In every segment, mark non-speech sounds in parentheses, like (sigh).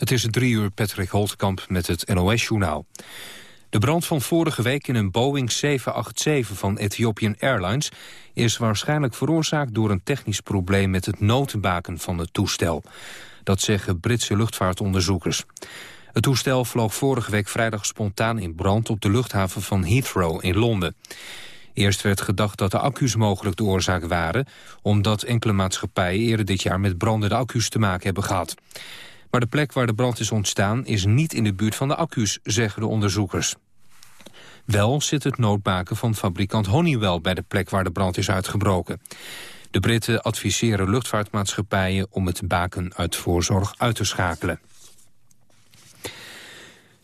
Het is drie uur Patrick Holtkamp met het NOS-journaal. De brand van vorige week in een Boeing 787 van Ethiopian Airlines... is waarschijnlijk veroorzaakt door een technisch probleem... met het notenbaken van het toestel. Dat zeggen Britse luchtvaartonderzoekers. Het toestel vloog vorige week vrijdag spontaan in brand... op de luchthaven van Heathrow in Londen. Eerst werd gedacht dat de accu's mogelijk de oorzaak waren... omdat enkele maatschappijen eerder dit jaar met brandende accu's te maken hebben gehad. Maar de plek waar de brand is ontstaan is niet in de buurt van de accu's, zeggen de onderzoekers. Wel zit het noodbaken van fabrikant Honeywell bij de plek waar de brand is uitgebroken. De Britten adviseren luchtvaartmaatschappijen om het baken uit voorzorg uit te schakelen.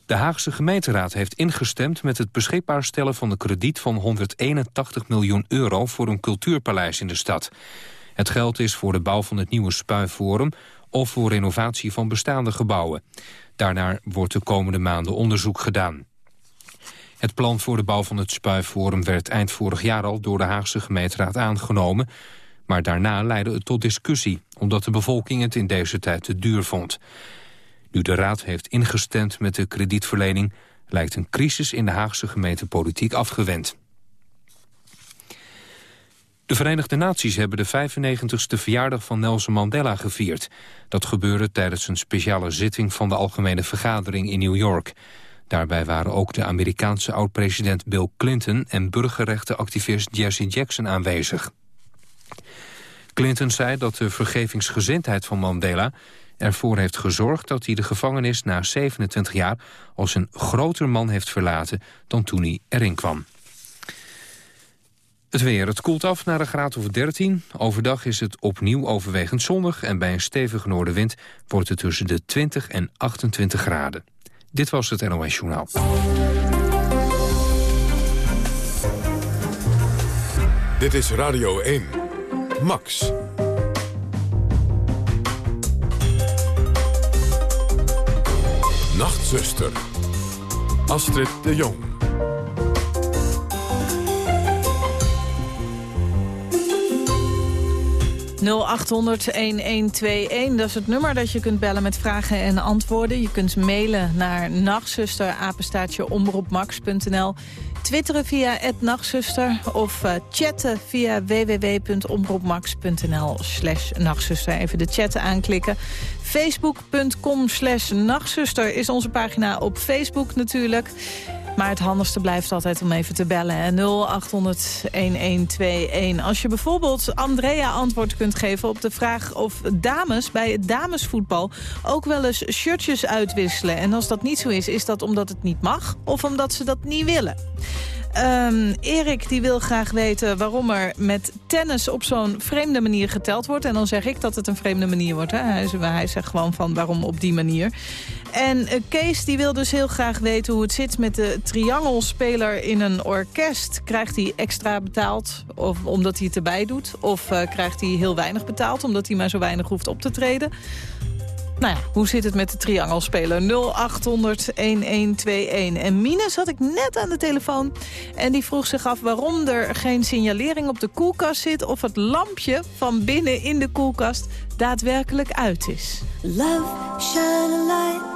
De Haagse gemeenteraad heeft ingestemd met het beschikbaar stellen van de krediet van 181 miljoen euro voor een cultuurpaleis in de stad. Het geld is voor de bouw van het nieuwe Spuiforum of voor renovatie van bestaande gebouwen. Daarnaar wordt de komende maanden onderzoek gedaan. Het plan voor de bouw van het Spuiforum werd eind vorig jaar al door de Haagse gemeenteraad aangenomen, maar daarna leidde het tot discussie, omdat de bevolking het in deze tijd te duur vond. Nu de Raad heeft ingestemd met de kredietverlening... lijkt een crisis in de Haagse gemeentepolitiek afgewend. De Verenigde Naties hebben de 95ste verjaardag van Nelson Mandela gevierd. Dat gebeurde tijdens een speciale zitting van de Algemene Vergadering in New York. Daarbij waren ook de Amerikaanse oud-president Bill Clinton... en burgerrechtenactivist Jesse Jackson aanwezig. Clinton zei dat de vergevingsgezindheid van Mandela ervoor heeft gezorgd dat hij de gevangenis na 27 jaar als een groter man heeft verlaten dan toen hij erin kwam. Het weer. Het koelt af naar een graad of 13. Overdag is het opnieuw overwegend zonnig... en bij een stevige noordenwind wordt het tussen de 20 en 28 graden. Dit was het NOS Journaal. Dit is Radio 1. Max. Nachtzuster. Astrid de Jong. ...0800-1121, dat is het nummer dat je kunt bellen met vragen en antwoorden. Je kunt mailen naar nachtzusterapenstaatjeomroepmax.nl twitteren via @nachtzuster of uh, chatten via www.omroepmax.nl slash nachtzuster. Even de chatten aanklikken. Facebook.com slash nachtzuster is onze pagina op Facebook natuurlijk. Maar het handigste blijft altijd om even te bellen. 0800-1121. Als je bijvoorbeeld Andrea antwoord kunt geven op de vraag of dames bij het damesvoetbal ook wel eens shirtjes uitwisselen. En als dat niet zo is, is dat omdat het niet mag of omdat ze dat niet willen? Um, Erik die wil graag weten waarom er met tennis op zo'n vreemde manier geteld wordt. En dan zeg ik dat het een vreemde manier wordt. Hè? Hij, zegt gewoon van waarom op die manier. En uh, Kees die wil dus heel graag weten hoe het zit met de triangelspeler in een orkest. Krijgt hij extra betaald of, omdat hij het erbij doet? Of uh, krijgt hij heel weinig betaald omdat hij maar zo weinig hoeft op te treden? Nou ja, hoe zit het met de triangelspeler? 0800-1121. En Mine zat ik net aan de telefoon en die vroeg zich af... waarom er geen signalering op de koelkast zit... of het lampje van binnen in de koelkast daadwerkelijk uit is. Love, shine light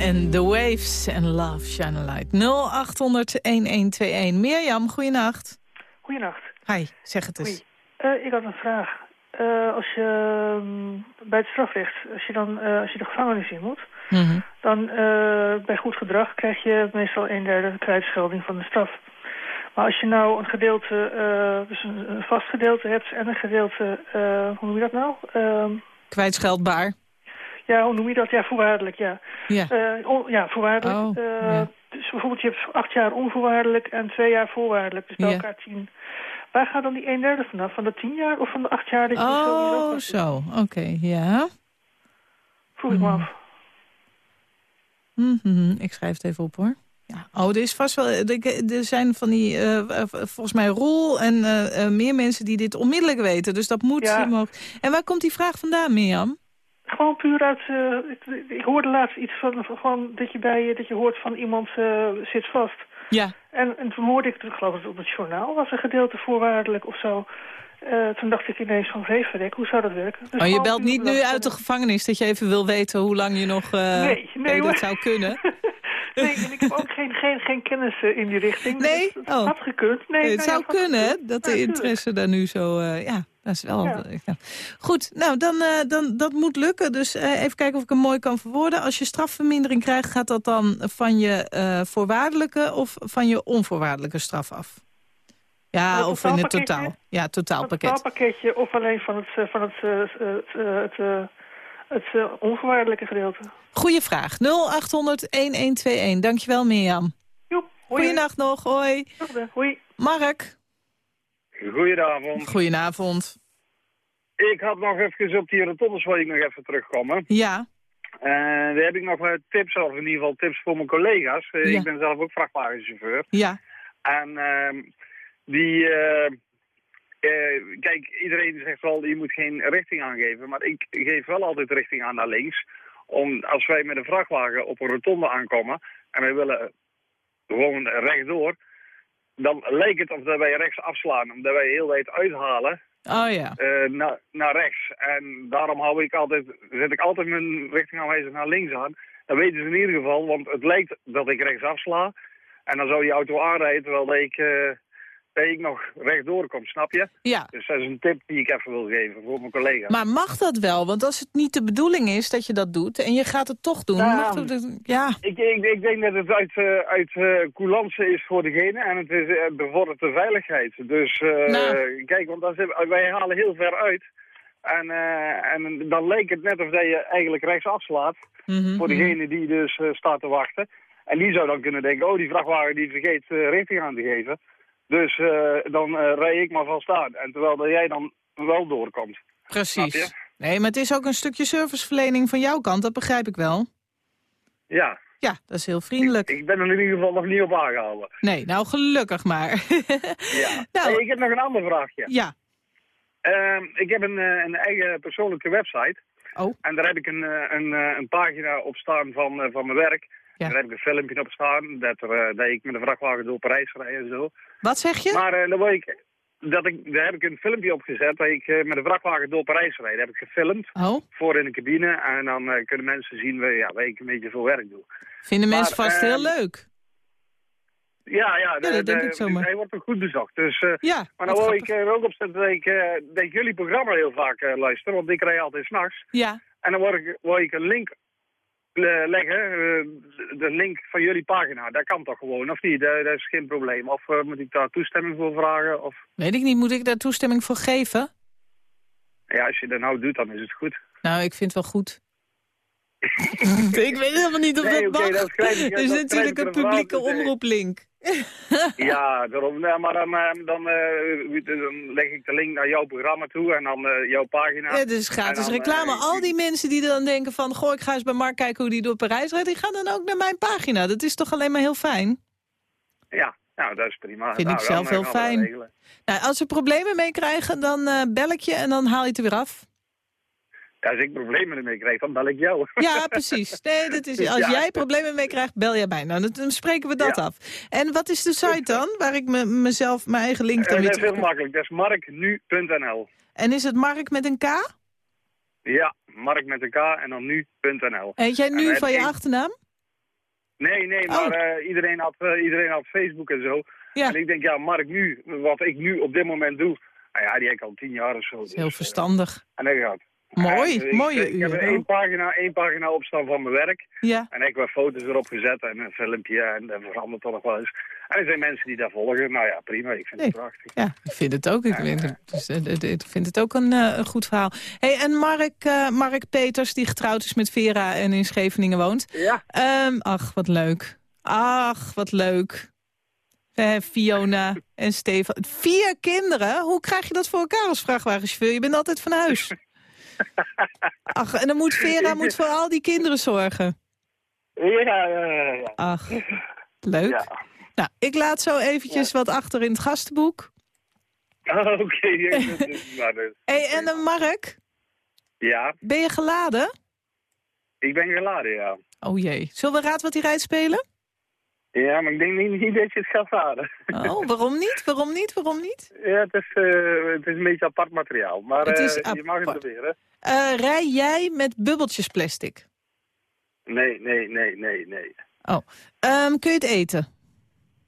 En The Waves en Love Shine a Light. 0800-1121. Mirjam, goeienacht. Goedenacht. Hi, zeg het eens. Uh, ik had een vraag. Uh, als je uh, bij het strafrecht, als je dan uh, als je de gevangenis in moet, mm -hmm. dan bij goed gedrag krijg je meestal een derde kwijtschelding van de straf. Maar als je nou een gedeelte, dus een, een, vast gedeelte hebt en een gedeelte, hoe noem je dat nou? Ehm, Kwijtscheldbaar. Ja, hoe noem je dat? Ja, voorwaardelijk, ja. Ja, uh, on, ja voorwaardelijk. Oh, uh, ja. Dus bijvoorbeeld je hebt acht jaar onvoorwaardelijk en twee jaar voorwaardelijk. Dus bij Ja. elkaar tien. Waar gaat dan die een derde vanaf? Van de tien jaar of van de acht jaar? Dat je Oh, zo. Oké, ja. Vroeg ik me Hmm. af. Mhm, Ik schrijf het even op, hoor. Ja. Oh, er is vast wel... Er zijn van die, eh, eh, volgens mij, Roel en eh, eh, meer mensen die dit onmiddellijk weten. Dus dat moet Ja. En waar komt die vraag vandaan, Mirjam? Gewoon puur uit... eh, ik, ik hoorde laatst iets van, van dat je bij dat je hoort van iemand eh, zit vast. Ja. En, en toen hoorde ik, ik geloof dat op het journaal was een gedeelte voorwaardelijk of zo. Eh, toen dacht ik ineens van, Vreverek, hoe zou dat werken? Dus Oh, je belt niet nu uit de gevangenis dat je even wil weten hoe lang je nog... Nee, nee, dat zou kunnen. (laughs) nee, en ik heb ook geen, geen, geen kennis in die richting. Nee? Dus het Oh. had gekund. Nee, het nou ja, zou had kunnen, dat Ja, de interesse daar nu zo... ja, dat is wel... Ja. ja. Goed, nou, dan, eh, dan, dat moet lukken. Dus eh, even kijken of ik hem mooi kan verwoorden. Als je strafvermindering krijgt, gaat dat dan van je eh, voorwaardelijke... of van je onvoorwaardelijke straf af? Ja, het of in het totaal. Ja, Van het totaalpakket. totaalpakketje of alleen van het, van het, het, het, het onvoorwaardelijke gedeelte. Goeie vraag. 0800-1121. Dankjewel, Mirjam. Joep, hoi. Goeienacht nog, hoi. Hoi. Mark. Goedenavond. Goedenavond. Ik had nog even op die rotondes wil ik nog even terugkomen. Ja, En daar heb ik nog tips, of in ieder geval tips voor mijn collega's. Eh, Ja. Ik ben zelf ook vrachtwagenchauffeur. ja. En ehm, die, eh, kijk, iedereen zegt wel, je moet geen richting aangeven. Maar ik geef wel altijd richting aan naar links. Om, als wij met een vrachtwagen op een rotonde aankomen en wij willen gewoon rechtdoor, dan lijkt het of dat wij rechts afslaan. Omdat wij heel wijd uithalen Oh ja. eh, naar, naar rechts. En daarom hou ik altijd, zet ik altijd mijn richtingaanwijzer naar links aan. Dan weten ze in ieder geval, want het lijkt dat ik rechts afsla. En dan zou die auto aanrijden terwijl ik, eh, dat ik nog rechtdoor kom, snap je? Ja. Dus dat is een tip die ik even wil geven voor mijn collega. Maar mag dat wel? Want als het niet de bedoeling is dat je dat doet... en je gaat het toch doen... Ja. mag dat, ja. Ik, ik, ik denk dat het uit, eh, uit eh, coulance is voor degene en het is, eh, bevordert de veiligheid. Dus eh, Nou. kijk, want wij halen heel ver uit. En, en dan leek het net of dat je eigenlijk rechts afslaat Mhm, voor mhm. degene die dus staat te wachten. En die zou dan kunnen denken, oh die vrachtwagen die vergeet richting aan te geven. Dus eh, dan eh rij ik maar vast aan. En terwijl dat jij dan wel doorkomt. Precies. Nee, maar het is ook een stukje serviceverlening van jouw kant. Dat begrijp ik wel. Ja, Ja, dat is heel vriendelijk. ik ben er in ieder geval nog niet op aangehouden. Nee, nou gelukkig maar. (laughs) Ja. Nou. Hey, ik heb nog een ander vraagje. ja. Ehm, ik heb een, eh, een eigen persoonlijke website. Oh. En daar heb ik een, een, een pagina op staan van, van mijn werk. Ja. Daar heb ik een filmpje op staan. Dat, er, eh, dat ik met een vrachtwagen door Parijs rijd en zo. Wat zeg je? Maar eh, dan wil ik, dat ik, daar heb ik een filmpje op gezet. Dat ik eh, met een vrachtwagen door Parijs rijd. Dat heb ik gefilmd. Oh, Voor in de cabine. En dan kunnen mensen zien waar, ja, waar ik een beetje veel werk doe. vinden mensen vast heel ehm, leuk. Ja, ja, de- dat denk de- ik zomaar. Hij wordt ook goed bezocht. Dus, Ja, maar dan wil ik er ook op zetten dat ik, dat ik jullie programma heel vaak eh, luister. Want ik rij altijd s'nachts. Ja, En dan word ik, wil ik een link leggen, eh, de- link van jullie pagina. Dat kan toch gewoon, of niet? Dat, dat is geen probleem. Of eh, moet ik daar toestemming voor vragen? Of weet ik niet. Moet ik daar toestemming voor geven? ja, als je dat nou doet, dan is het goed. Nou, ik vind het wel goed. (laughs) ik weet helemaal niet of Nee, dat mag. dat is dat natuurlijk een publieke omroeplink. (laughs) Ja, daarom, nee, maar dan, eh, dan, eh, dan leg ik de link naar jouw programma toe en dan eh, jouw pagina. Ja, het is gratis dan, reclame. eh, Al die mensen die dan denken van... goh, ik ga eens bij Mark kijken hoe die door Parijs rijdt... die gaan dan ook naar mijn pagina. Dat is toch alleen maar heel fijn? Ja, nou, dat is prima. Vind nou, ik zelf eh, heel we fijn. Nou, als ze problemen mee krijgen, dan eh, bel ik je en dan haal je het er weer af. Ja, als ik problemen ermee krijg, dan bel ik jou. Ja, precies. Nee, dat is, (laughs) als Ja. jij problemen mee krijgt, bel jij mij. Nou, dan- spreken we dat Ja. af. En wat is de site dan, waar ik me, mezelf mijn eigen link dan Eh, weer dat is heel makkelijk. Dat is marknu.nl. En is het Mark met een K? Ja, Mark met een K en dan nu.nl. Heet jij nu van je achternaam? Nee, nee, Oh. maar eh, iedereen, had, eh, iedereen had Facebook en zo. Ja. En ik denk, ja, Mark nu, wat ik nu op dit moment doe, nou ja, die heb ik al tien jaar of zo. Dus, heel eh, verstandig. en dat gaat. Mooi, En, mooie ik, ik heb één pagina, één pagina opstaan van mijn werk. Ja. En ik heb foto's erop gezet en een filmpje en dat verandert toch nog wel eens. En er zijn mensen die dat volgen. Nou ja, prima, ik vind het prachtig. Ja, ik vind het ook. Ik vind het, dus, eh, ik vind het ook een, eh, een goed verhaal. Hey, en Mark, eh, Mark Peters, die getrouwd is met Vera en in Scheveningen woont. Ja, Ehm, ach, wat leuk. Ach, wat leuk. Eh, Fiona en Stefan. Vier kinderen? Hoe krijg je dat voor elkaar als vrachtwagenchauffeur? Je bent altijd van huis. (laughs) Ach, en dan moet Vera (laughs) moet voor al die kinderen zorgen. ja, ja, ja. Ach, leuk. Ja. Nou, ik laat zo eventjes wat achter in het gastenboek. Ah, Oké, dat- (laughs) hey, en dan Mark, ja, ben je geladen? ik ben geladen, ja. Oh jee. Zullen we Raad wat hij rijdt spelen? Ja, maar ik denk niet, niet dat je het gaat raden. Oh, waarom niet? Waarom niet? Waarom niet? Ja, het is, eh, het is een beetje apart materiaal. Maar Het is eh, je mag het proberen. Eh, rij jij met bubbeltjes plastic? Nee, nee, nee, nee, nee. Oh. Ehm, kun je het eten?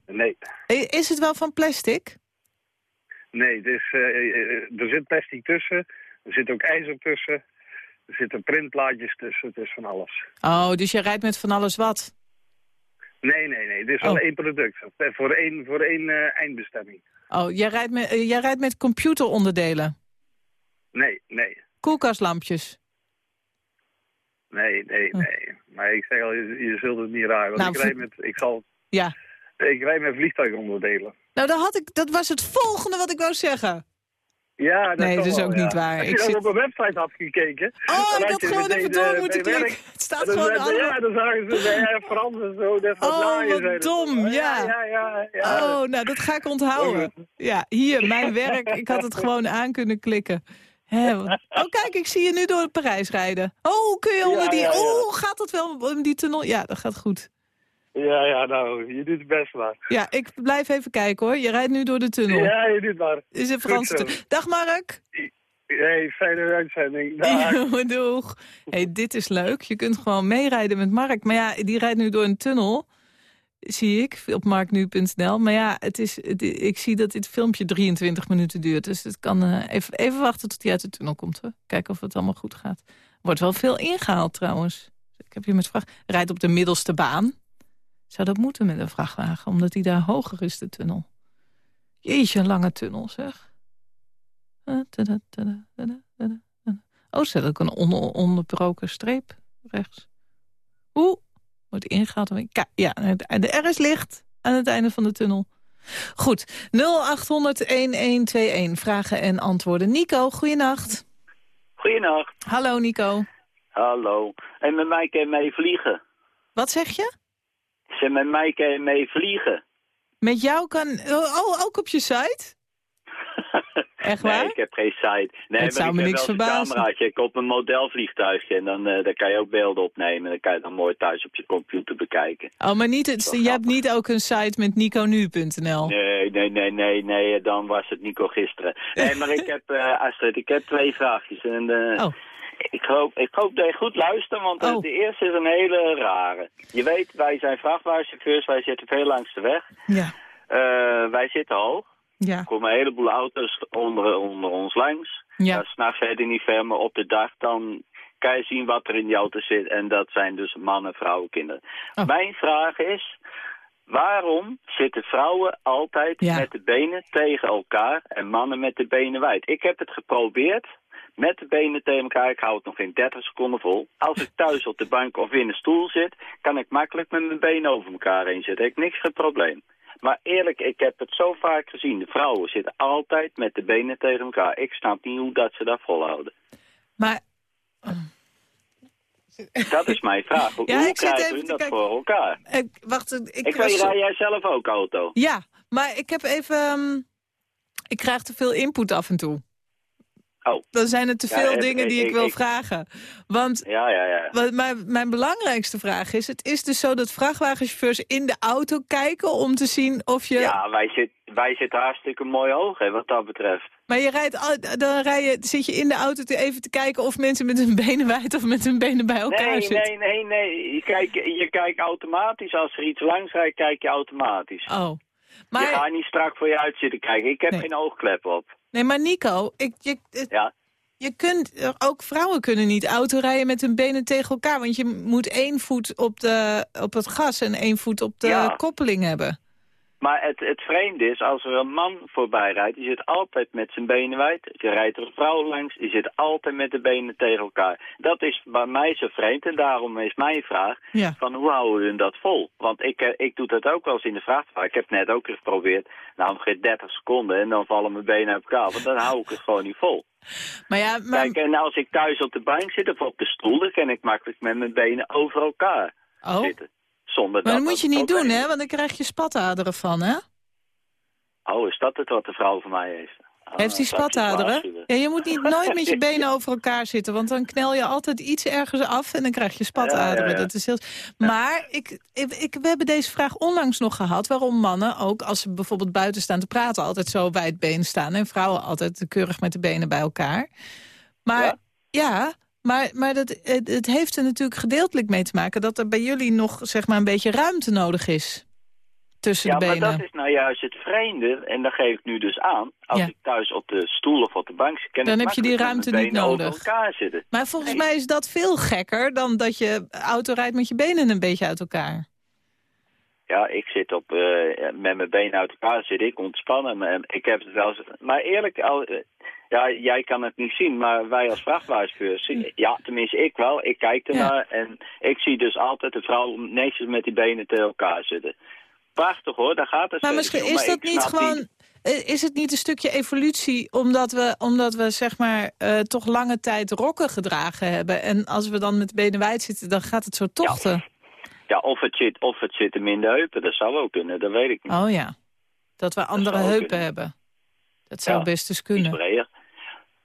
Nee, Is het wel van plastic? nee. Eh, er zit plastic tussen. Er zit ook ijzer tussen. Er zitten printplaatjes tussen. Het is van alles. Oh, dus je rijdt met van alles wat? Nee, nee, nee. Dit is wel Oh. één product. Eh, Voor één, voor één eh, eindbestemming. Oh, jij rijdt met, eh, jij rijdt met computeronderdelen? Nee, nee. Koelkastlampjes? Nee, nee, nee. Maar ik zeg al, je, je zult het niet raden. Want Oh. Nou, ik, rijd met, ik, zal, Ja. ik rijd met vliegtuigonderdelen. Nou, dat, had ik, dat was het volgende wat ik wou zeggen. Ja, dat Nee, dat is ook ja. niet waar. Als je Ik zit- op een website had gekeken... Oh, ik had gewoon even door eh, moeten bij klikken. Het staat dan gewoon zeiden- allemaal... Ja, dan zagen ze bij Air France en zo. Dat Oh, Vlaanderen wat dom, ja. Ja, ja, ja. Oh, nou, dat ga ik onthouden. Ja, hier, mijn werk. Ik had het gewoon aan kunnen klikken. Wat- oh, kijk, ik zie je nu door Parijs rijden. Oh, kun je onder die... Oh, gaat dat wel om die tunnel? Ja, dat gaat goed. Ja, ja, nou, je doet het best maar. Ja, ik blijf even kijken hoor. Je rijdt nu door de tunnel. Ja, je doet maar. Is een Franse. Dag Mark. Hey, fijne uitzending. (laughs) Dag. Doeg. hey, dit is leuk. Je kunt gewoon meerijden met Mark. Maar ja, die rijdt nu door een tunnel. Zie ik op marknu.nl. Maar ja, het is, het- ik zie dat dit filmpje 23 minuten duurt. Dus het kan eh, even, even wachten tot hij uit de tunnel komt. Hoor. Kijken of het allemaal goed gaat. Wordt wel veel ingehaald trouwens. Ik heb hier met vraag. Rijdt op de middelste baan. Zou dat moeten met een vrachtwagen? Omdat die daar hoger is, de tunnel. Jeetje, een lange tunnel zeg. Eh. Oh, zit ook een on- onderbroken streep rechts. Oeh, wordt ingehaald. Ja, de R is licht aan het einde van de tunnel. Goed, 0800-1121. Vragen en antwoorden. Nico, goeienacht. Goeienacht. Hallo Nico. Hallo. En met mij kan je mee vliegen. Wat zeg je? Zeg, met mij kan je mee vliegen. Met jou kan... Oh, ook op je site? (laughs) Echt waar? Nee, ik heb geen site. Nee, Het maar zou ik me niks verbazen. cameraatje. Ik op een modelvliegtuigje. En dan, eh, dan kan je ook beelden opnemen. Dan kan je dan mooi thuis op je computer bekijken. Oh, maar niet het, je hebt niet ook een site met niconu.nl? Nee, nee, nee, nee, nee. Dan was het Nico gisteren. Nee, (laughs) maar ik heb, eh, Astrid, ik heb twee vraagjes. En, eh, Oh. Ik, hoop, ik hoop dat je goed luistert, want Oh. de eerste is een hele rare. Je weet, wij zijn vrachtwagenchauffeurs. Wij zitten veel langs de weg. Ja, Eh, wij zitten hoog. ja, Er komen een heleboel auto's onder, onder ons langs. ja. Ja. S'nachts verder niet ver, maar op de dag dan kan je zien wat er in die auto zit. En dat zijn dus mannen, vrouwen, kinderen. Oh. Mijn vraag is, waarom zitten vrouwen altijd Ja. met de benen tegen elkaar en mannen met de benen wijd? Ik heb het geprobeerd. Met de benen tegen elkaar, ik hou het nog in 30 seconden vol. Als ik thuis op de bank of in een stoel zit, kan ik makkelijk met mijn benen over elkaar heen zitten. Ik heb niks geen probleem. Maar eerlijk, ik heb het zo vaak gezien. De vrouwen zitten altijd met de benen tegen elkaar. Ik snap niet hoe dat ze dat volhouden. Maar Dat is mijn vraag. (laughs) Hoe, Ja, krijgen te dat kijken. voor elkaar? ik, wacht, ik, Ik was weet, zo- rij jij zelf ook auto? Ja, maar ik heb even... ehm, ik krijg te veel input af en toe. Oh. Dan zijn er te Ja, veel ik- dingen die ik- ik, wil ik- vragen. Want Ja, ja, wat mijn, mijn belangrijkste vraag is... het is dus zo dat vrachtwagenchauffeurs in de auto kijken... om te zien of je... Ja, wij, zit, wij zitten hartstikke mooi hoog, hè, wat dat betreft. Maar je rijdt, dan rij je, zit je in de auto te even te kijken of mensen met hun benen wijd of met hun benen bij elkaar Nee, zitten. nee, nee, nee. Je kijkt, je kijkt automatisch. Als er iets langs rijdt, kijk je automatisch. Oh. Je Maar, gaat niet strak voor je uit zitten kijken. Ik heb Nee. geen oogklep op. nee, maar Nico, ik, je, het- Ja. je kunt, ook vrouwen kunnen niet autorijden met hun benen tegen elkaar. Want je moet één voet op, de, op het gas en één voet op de Ja. koppeling hebben. Maar het, het vreemde is, als er een man voorbij rijdt, die zit altijd met zijn benen wijd. Je rijdt er een vrouw langs, die zit altijd met de benen tegen elkaar. Dat is bij mij zo vreemd en daarom is mijn vraag, Ja. van hoe houden we dat vol? Want ik, eh, ik doe dat ook wel eens in de vrachtwagen. Ik heb net ook eens geprobeerd, nou ongeveer 30 seconden en dan vallen mijn benen uit elkaar. Want dan hou ik het gewoon niet vol. Maar ja, maar, Kijk, en als ik thuis op de bank zit of op de stoel, dan kan ik makkelijk met mijn benen over elkaar oh, zitten. Zonder maar dat dat moet je niet doen, hè? Want dan krijg je spataderen van, hè? Oh, is dat het wat de vrouw van mij heeft? Oh, Heeft hij spataderen? Ja, je moet niet nooit met je (laughs) benen over elkaar zitten, want dan knel je altijd iets ergens af en dan krijg je spataderen. Ja, ja, ja. Dat is heel... Maar ik, ik, ik- we hebben deze vraag onlangs nog gehad, waarom mannen ook als ze bijvoorbeeld buiten staan te praten altijd zo bij het been staan en vrouwen altijd keurig met de benen bij elkaar. Maar Ja? Maar, maar dat, het, het heeft er natuurlijk gedeeltelijk mee te maken dat er bij jullie nog zeg maar een beetje ruimte nodig is tussen Ja, de maar benen. dat is nou juist het vreemde, en dat geef ik nu dus aan. Als Ja. ik thuis op de stoel of op de bank zit, Dan heb je die ruimte niet nodig. over elkaar zitten. Maar volgens Nee. mij is dat veel gekker dan dat je auto rijdt met je benen een beetje uit elkaar. Ja, ik zit op, eh, met mijn benen uit elkaar zit ik ontspannen. Maar Ik heb het wel eens... Maar eerlijk, al, ja, jij kan het niet zien, maar wij als vrachtwagenchauffeurs... zien- Ja, tenminste ik wel. Ik kijk ernaar en ik zie dus altijd de vrouw netjes met die benen tegen elkaar zitten. Prachtig hoor, daar gaat het Maar misschien is dat niet gewoon... eh, Is het niet een stukje evolutie omdat we, omdat we zeg maar eh, toch lange tijd rokken gedragen hebben? En als we dan met de benen wijd zitten, dan gaat het zo tochten. Ja, of het, zit, of het zit hem in de heupen, dat zou ook kunnen, dat weet ik niet. Oh ja, dat we andere heupen hebben. Dat zou Ja, best Iets kunnen. breder.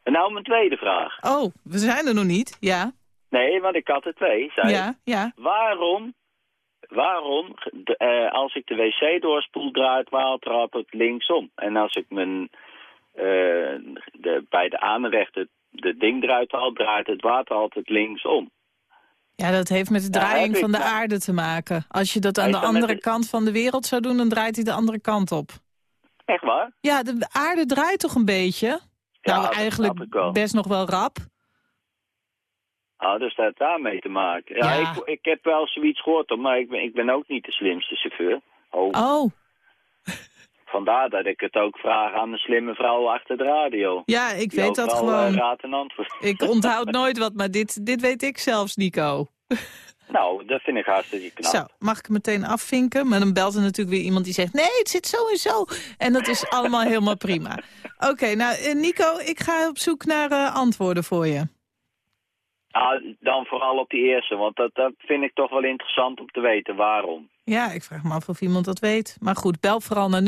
En nou mijn tweede vraag. Oh, we zijn er nog niet. Ja, Nee, want ik had er twee. Zei ik. ja, ja. Waarom, waarom eh, als ik de wc doorspoel, draait water altijd linksom? En als ik mijn, eh, de, bij de aanrecht de ding eruit haal, draait het water altijd linksom. Ja, dat heeft met de Ja, draaiing ik, van de maar- aarde te maken. Als je dat aan de andere de- kant van de wereld zou doen, dan draait hij de andere kant op. Echt waar? Ja, de aarde draait toch een beetje? Ja, nou, eigenlijk best nog wel rap. Ah, dus dat heeft daarmee te maken. Ja, Ja. Ik, ik heb wel zoiets gehoord, hoor, maar ik ben, ik ben ook niet de slimste chauffeur. Oh, Oh, (laughs) vandaar dat ik het ook vraag aan de slimme vrouw achter de radio. ja, ik Die weet dat eh, gewoon. raad en antwoord. Ik onthoud nooit wat, maar dit, dit weet ik zelfs, Nico. Nou, dat vind ik hartstikke knap. Zo, mag ik meteen afvinken? Maar dan belt er natuurlijk weer iemand die zegt... nee, het zit zo en zo. En dat is allemaal helemaal prima. (laughs) Oké, nou, eh, Nico, ik ga op zoek naar eh, antwoorden voor je. Ah, dan vooral op die eerste, want dat, dat vind ik toch wel interessant om te weten waarom. Ja, ik vraag me af of iemand dat weet. Maar goed, bel vooral naar 0800-1121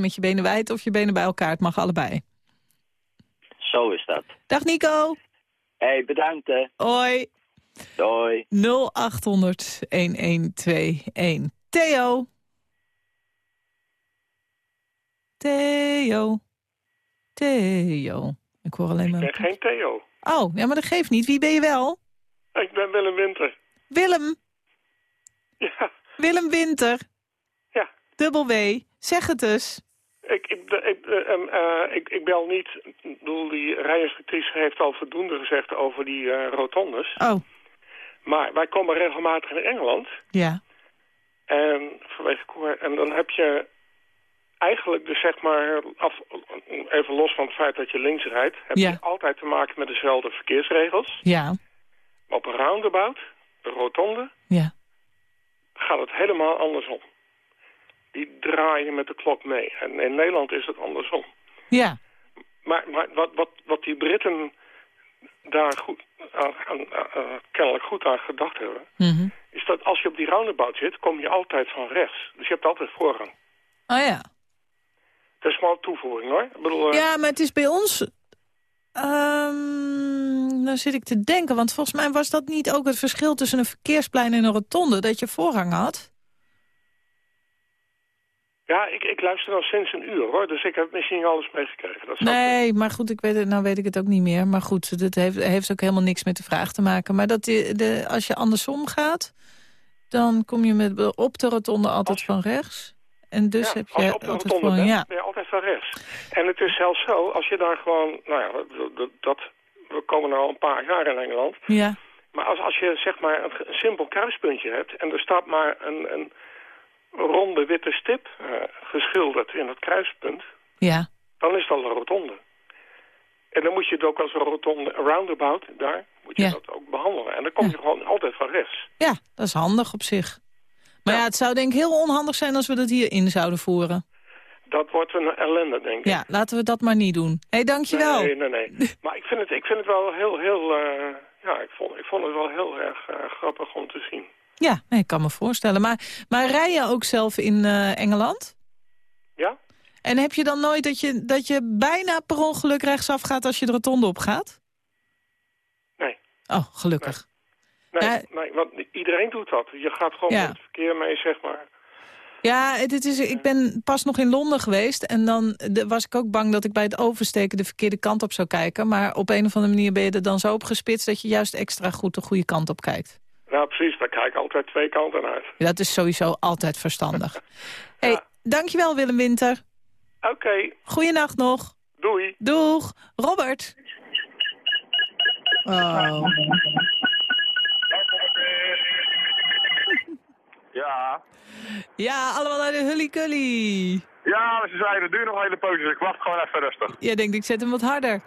met je benen wijd of je benen bij elkaar. Het mag allebei. Zo is dat. Dag Nico. Hé, hey, bedankt hè. Hoi. Doei. 0800-1121. Theo. Theo. Theo. Ik hoor alleen Ik maar... ben geen Theo. Oh, ja, maar dat geeft niet. Wie ben je wel? Ik ben Willem Winter. Willem. Ja, Willem Winter. ja. Dubbel W. Zeg het eens. Ik, ik, ik, eh, em, eh, ik, ik bel niet. Ik bedoel, die rijinstructrice heeft al voldoende gezegd over die eh, rotondes. Oh, Maar wij komen regelmatig in Engeland. ja. En vanwege. En dan heb je eigenlijk dus zeg maar, af, even los van het feit dat je links rijdt, heb Ja. je altijd te maken met dezelfde verkeersregels. Ja. Maar op een roundabout, de rotonde, Ja. gaat het helemaal andersom. Die draaien met de klok mee. En in Nederland is het andersom. Ja. Maar, maar wat, wat, wat die Britten daar goed aan, aan- aan- kennelijk goed aan gedacht hebben... Mhm. is dat als je op die roundabout zit, kom je altijd van rechts. Dus je hebt altijd voorrang. Oh ja. Dat is maar een toevoeging hoor. Ik bedoel, eh, Ja, maar het is bij ons... Nou zit ik te denken, want volgens mij was dat niet ook het verschil tussen een verkeersplein en een rotonde, dat je voorrang had? Ja, ik, ik luister al sinds een uur hoor, dus ik heb misschien alles meegekregen. Dat Nee, maar goed, ik weet het, nou weet ik het ook niet meer. Maar goed, dat heeft, heeft ook helemaal niks met de vraag te maken. Maar dat die, de, als je andersom gaat, dan kom je met, op de rotonde altijd van rechts. En dus Ja, heb je je op de altijd rotonde bent, ja. ben je altijd van rechts. En het is zelfs zo, als je daar gewoon, nou ja, dat, dat, we komen er al een paar jaar in Engeland. Ja, Maar als, als je zeg maar een, een simpel kruispuntje hebt en er staat maar een, een ronde witte stip eh, geschilderd in het kruispunt, ja, dan is dat een rotonde. En dan moet je het ook als een rotonde roundabout, daar moet je Ja. dat ook behandelen. En dan kom je gewoon altijd van rechts. ja, dat is handig op zich. Maar ja, het zou denk ik heel onhandig zijn als we dat hierin zouden voeren. Dat wordt een ellende, denk ik. Ja, laten we dat maar niet doen. Hé, hey, dankjewel. Nee, nee, nee. (laughs) Maar ik vind het, ik vind het wel heel, heel... eh, ja, ik vond, ik vond het wel heel erg eh, grappig om te zien. Ja, nee, ik kan me voorstellen. Maar, maar rij je ook zelf in eh, Engeland? Ja? En heb je dan nooit dat je, dat je bijna per ongeluk rechtsaf gaat als je de rotonde opgaat? Nee. Oh, gelukkig. Nee, Ja. nee, want iedereen doet dat. Je gaat gewoon Ja. met het verkeer mee, zeg maar. Ja, het, het is, ik ben pas nog in Londen geweest. En dan de, was ik ook bang dat ik bij het oversteken de verkeerde kant op zou kijken. Maar op een of andere manier ben je er dan zo op gespitst... dat je juist extra goed de goede kant op kijkt. Nou, precies. Daar kijk ik altijd twee kanten uit. Dat is sowieso altijd verstandig. (laughs) hey, Ja. dankjewel Willem Winter. Oké, Goeienacht nog. doei. Doeg. Robert. Oh. Ja. Ja, allemaal naar de hully-gully. Ja, ze zeiden, het duurt nog een hele poos, dus ik wacht gewoon even rustig. Jij denkt, ik zet hem wat harder.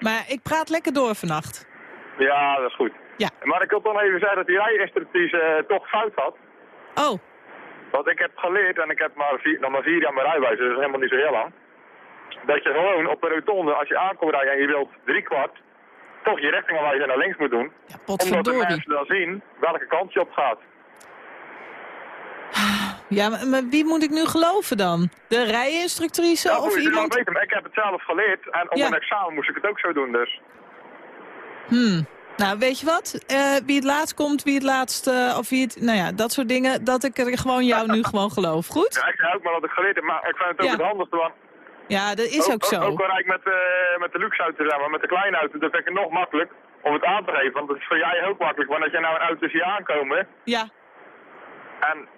Maar ik praat lekker door vannacht. Ja, dat is goed. Ja. Maar ik wil toch even zeggen dat die rijinstructrice eh, toch fout had. Oh, Want ik heb geleerd, en ik heb maar vier, nog maar vier jaar mijn rijbewijs, dus dat is helemaal niet zo heel lang. Dat je gewoon op een rotonde, als je aankomt rijden en je wilt drie kwart, toch je richtingaanwijzer naar links moet doen. ja, Omdat de mensen dan zien welke kant je op gaat. Ja, maar, maar wie moet ik nu geloven dan? De rijinstructrice Ja, of je iemand... weten, maar ik heb het zelf geleerd en op Ja. een examen moest ik het ook zo doen, dus. Hmm. Nou, weet je wat? Eh, wie het laatst komt, wie het laatst... eh, of wie het... Nou ja, dat soort dingen. Dat ik er gewoon jou nu gewoon geloof. Goed? Ja, ik zei ook maar dat ik geleerd heb, maar ik vind het ook Ja. het handigste, want Ja, dat is ook zo. Ook al rijd ik met, eh, met de luxe auto, zeg maar met de kleine auto, dat vind ik het nog makkelijk om het aan te geven. Want dat is voor jij ook makkelijk. Want als jij nou een auto ziet aankomen Ja, en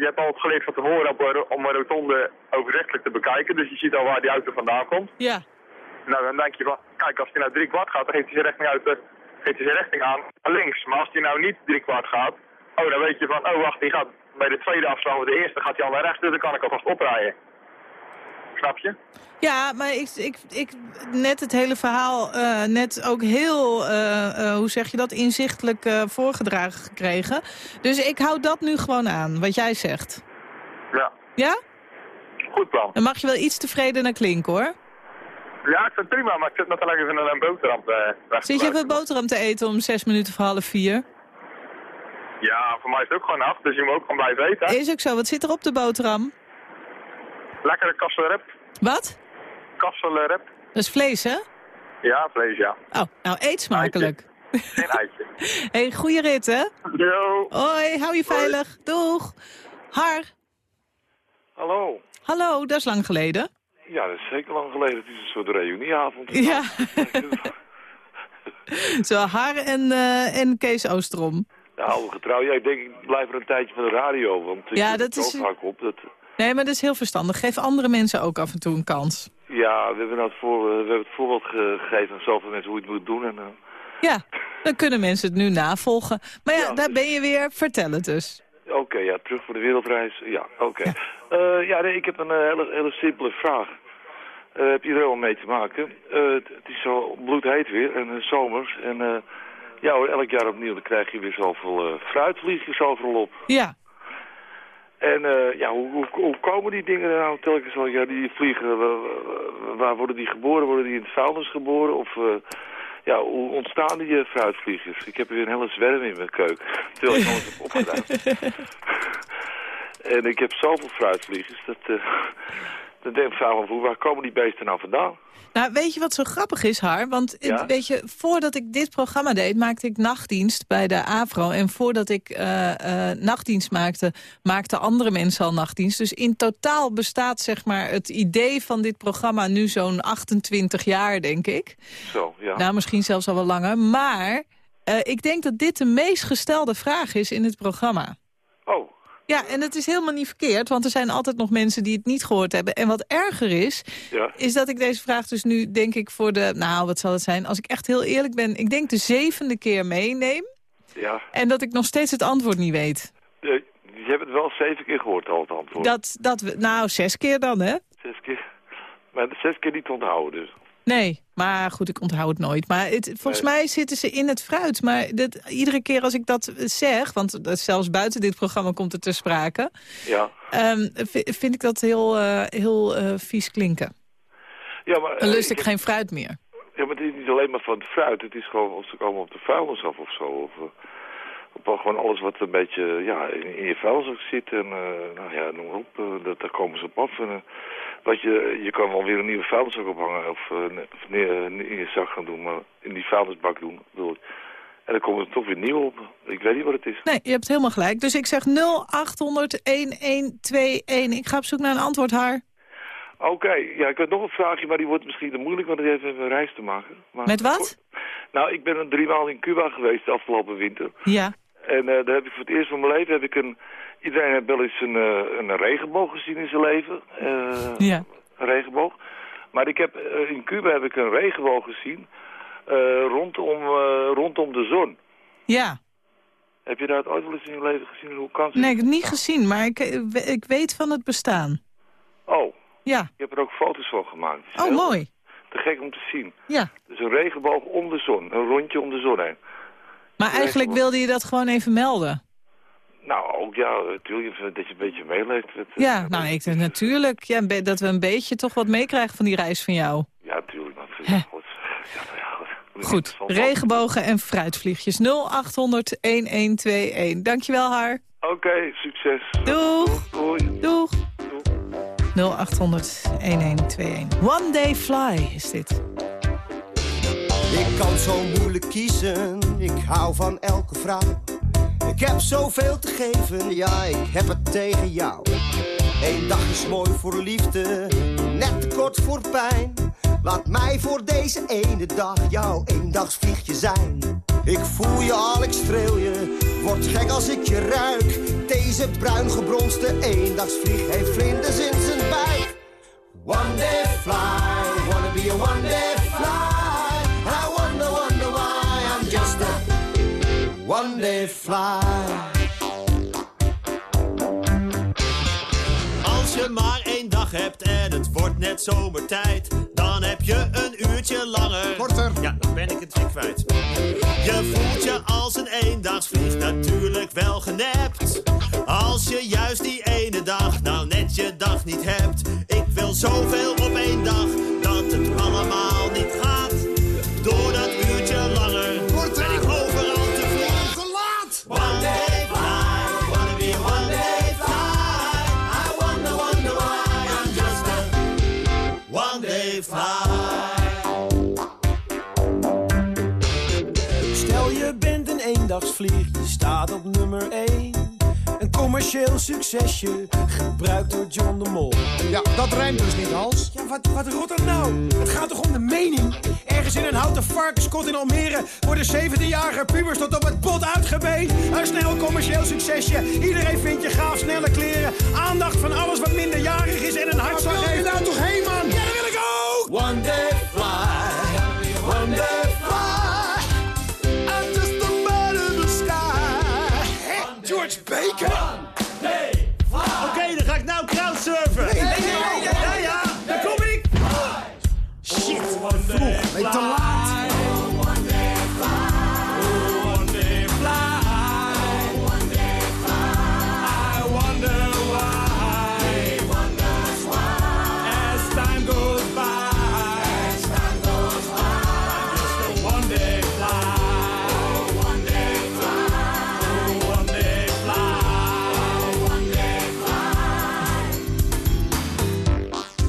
je hebt al geleerd van tevoren op, een ro- om een rotonde overzichtelijk te bekijken. Dus je ziet al waar die auto vandaan komt. ja. Nou, dan denk je van, kijk, als die nou drie kwart gaat, dan geeft hij zijn richting, uit, geeft hij zijn richting aan naar links. Maar als die nou niet drie kwart gaat, oh, dan weet je van, oh wacht, die gaat bij de tweede afslag, of de eerste gaat hij al naar rechts, dus dan kan ik alvast oprijden. Snap je? Ja, maar ik, ik, ik net het hele verhaal eh, net ook heel, eh, eh, hoe zeg je dat, inzichtelijk voorgedragen gekregen. Dus ik hou dat nu gewoon aan, wat jij zegt. Ja, Ja? goed plan. Dan mag je wel iets tevredener klinken, hoor. Ja, ik vind het prima, maar ik zit nog wel even een, een boterham eh, te Zit je even boterham te eten om zes minuten voor half vier? Ja, voor mij is het ook gewoon af, dus je moet ook gewoon blijven eten. hè? Is ook zo. Wat zit er op de boterham? Lekkere kasselrep. Wat? Kasselrep. Dat is vlees, hè? Ja, vlees, ja. Oh, nou eet smakelijk. Geen eitje. (laughs) hey, goeie rit, hè? Yo. Hoi, hou je veilig. Doeg. Har. Hallo. Hallo, dat is lang geleden. Ja, dat is zeker lang geleden. Het is een soort reunieavond. (laughs) Ja. (laughs) Zo, Har en, eh, en Kees Oosterom. Ja, oude getrouw. Ja, ik denk, ik blijf er een tijdje van de radio. Want Ja, dat is- vaak op. Dat, Nee, maar dat is heel verstandig. Geef andere mensen ook af en toe een kans. ja, we hebben, nou het voor, we hebben het voorbeeld ge- gegeven aan zoveel mensen hoe je het moet doen. En, eh, Ja, dan kunnen mensen het nu navolgen. Maar ja, Ja, daar dus- ben je weer. Vertel het dus. Oké, ja, terug voor de wereldreis. Ja, oké. Ja, ja nee, ik heb een eh, hele, hele simpele vraag. Eh heb je er wel mee te maken? Eh, het, is zo bloedheet weer en eh, zomers. En eh, ja hoor, elk jaar opnieuw dan krijg je weer zoveel eh fruitvliegjes overal op. Ja, En eh, ja, hoe, hoe, hoe komen die dingen nou telkens al? Ja, die vliegen, wa- wa- waar worden die geboren? Worden die in het vuilnis geboren? Of eh, ja, hoe ontstaan die eh, fruitvliegjes? Ik heb weer een hele zwerm in mijn keuken, terwijl ik nooit heb opgedaan. (laughs) (laughs) en ik heb zoveel fruitvliegjes, dat... eh, Dan denk ik, waar komen die beesten nou vandaan? Nou, weet je wat zo grappig is, Har? Want Ja? weet je, voordat ik dit programma deed, maakte ik nachtdienst bij de AVRO. En voordat ik eh, eh, nachtdienst maakte, maakten andere mensen al nachtdienst. Dus in totaal bestaat zeg maar het idee van dit programma nu zo'n 28 jaar, denk ik. Zo, ja. Nou, misschien zelfs al wel langer. Maar eh, ik denk dat dit de meest gestelde vraag is in het programma. Ja, en het is helemaal niet verkeerd, want er zijn altijd nog mensen die het niet gehoord hebben. En wat erger is, ja. is dat ik deze vraag dus nu, denk ik, voor de... Nou, wat zal het zijn? Als ik echt heel eerlijk ben, ik denk de zevende keer meeneem... Ja. en dat ik nog steeds het antwoord niet weet. Eh, je hebt het wel zeven keer gehoord, al het antwoord. Dat, dat we, nou, zes keer dan, hè? Zes keer. Maar zes keer niet onthouden dus. Nee, maar goed, ik onthoud het nooit. Maar het, volgens mij zitten ze in het fruit. Maar dat, iedere keer als ik dat zeg, want dat- zelfs buiten dit programma komt het ter sprake... Ja. vi- vind ik dat heel, eh, heel eh, vies klinken. Ja, maar... Dan eh, lust ik geen fruit meer. Ja, maar het is niet alleen maar van het fruit. Het is gewoon, of ze komen op de vuilnis af of zo. Of, gewoon alles wat een beetje ja, in, in je vuilzak zit. En nou ja, noem maar op. dat, daar komen ze op af. En, wat je, je kan wel weer een nieuwe vuilniszak ophangen. Of, eh, of neer, in je zak gaan doen. Maar in die vuilnisbak doen. bedoel ik. En dan komen er toch weer nieuw op. Ik weet niet wat het is. Nee, je hebt helemaal gelijk. Dus ik zeg 0800-1121. Ik ga op zoek naar een antwoord, haar. Oké, ja, ik heb nog een vraagje, maar die wordt misschien te moeilijk, want het heeft even een reis te maken. Maar, Met wat? Nou, ik ben drie maal in Cuba geweest de afgelopen winter. Ja. En eh, daar heb ik voor het eerst van mijn leven heb ik een... Iedereen heeft wel eens een, eh, een regenboog gezien in zijn leven. Eh, Ja. Een regenboog. Maar ik heb, eh, in Cuba heb ik een regenboog gezien rondom, rondom de zon. Ja. Heb je dat ooit wel eens in je leven gezien? Hoe kan? Nee, ik heb het niet gezien, maar ik, ik weet van het bestaan. Oh, Ja. ik heb er ook foto's van gemaakt. Oh, heel mooi. Te gek om te zien. Ja. Dus een regenboog om de zon. Een rondje om de zon heen. Maar eigenlijk wilde je dat gewoon even melden. Nou, ook ja, natuurlijk dat je een beetje meeleeft. met, eh, Ja, nou, ik denk natuurlijk ja, dat we een beetje toch wat meekrijgen van die reis van jou. Ja, natuurlijk. natuurlijk. Hè. Goed. Ja, nou ja, goed. Goed, regenbogen en fruitvliegjes. 0800-1121. Dankjewel, haar. Oké, succes. Doeg. Doei. Doeg. 0800-1121. One Day Fly is dit. Ik kan zo moeilijk kiezen, ik hou van elke vrouw. Ik heb zoveel te geven, ja, ik heb het tegen jou. Eén dag is mooi voor liefde, net te kort voor pijn. Laat mij voor deze ene dag jouw eendagsvliegje zijn. Ik voel je al, ik streel je, word gek als ik je ruik. Deze bruin gebronste eendagsvlieg heeft vlinders in zijn buik. One day fly, wanna be a one day fly. Als je maar één dag hebt en het wordt net zomertijd, dan heb je een uurtje langer. Korter. Ja, dan ben ik het weer kwijt. Je voelt je als een eendagsvlieg natuurlijk wel genept. Als je juist die ene dag nou net je dag niet hebt. Ik wil zoveel op één dag dat het allemaal eendagsvlieg, je staat op nummer 1. Een commercieel succesje, gebruikt door John de Mol. Ja, dat rijmt dus niet, Hans. Ja, wat, wat rot er nou? Het gaat toch om de mening? Ergens in een houten varkenskot in Almere worden 17-jarige pubers tot op het bot uitgebeet. Een snel commercieel succesje. Iedereen vindt je gaaf, snelle kleren. Aandacht van alles wat minderjarig is en een hartslag Waar wil je heeft. nou toch heen, man? Ja, dat wil ik ook! One day Let the light! Oh, one day fly! Oh, one day fly! One day fly! I wonder why! They wonders why! As time goes by! As time goes by! Let the one day fly! Oh, one day fly! Oh, one day fly! Oh, one day fly!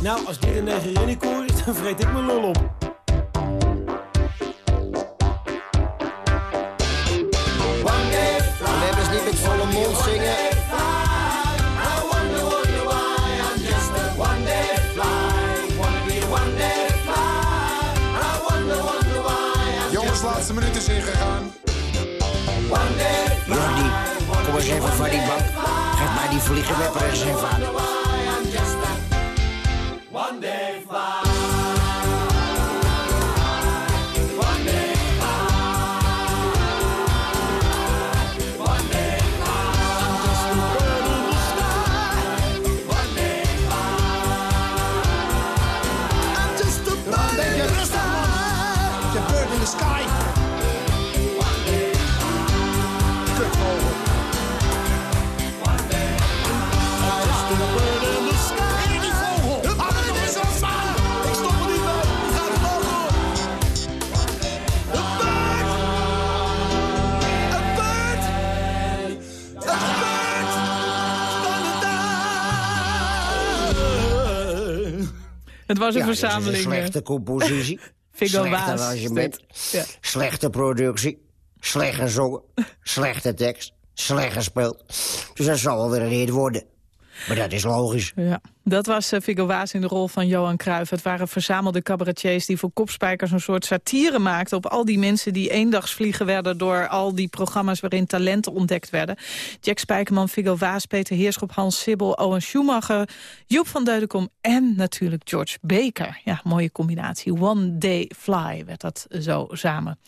Nou, als iedereen er gerinnekoor is, (laughs) dan vreet ik mijn lol op eens even van die bank. Geef mij die vliegenwepper eens even aan. One day. Was een Ja, dit is verzameling. Een slechte compositie. Figo slecht Waas. arrangement. Ja. Slechte productie. Slecht gezongen. slechte tekst. Slecht gespeeld. Dus dat zal wel weer een hit worden. Maar dat is logisch. Ja, dat was uh, Viggo Waas in de rol van Johan Cruijff. Het waren verzamelde cabaretiers die voor kopspijkers een soort satire maakten... op al die mensen die eendagsvliegen werden... door al die programma's waarin talenten ontdekt werden. Jack Spijkerman, Viggo Waas, Peter Heerschop, Hans Sibbel... Owen Schumacher, Joep van Deudekom en natuurlijk George Baker. Ja, mooie combinatie. One Day Fly werd dat zo samen.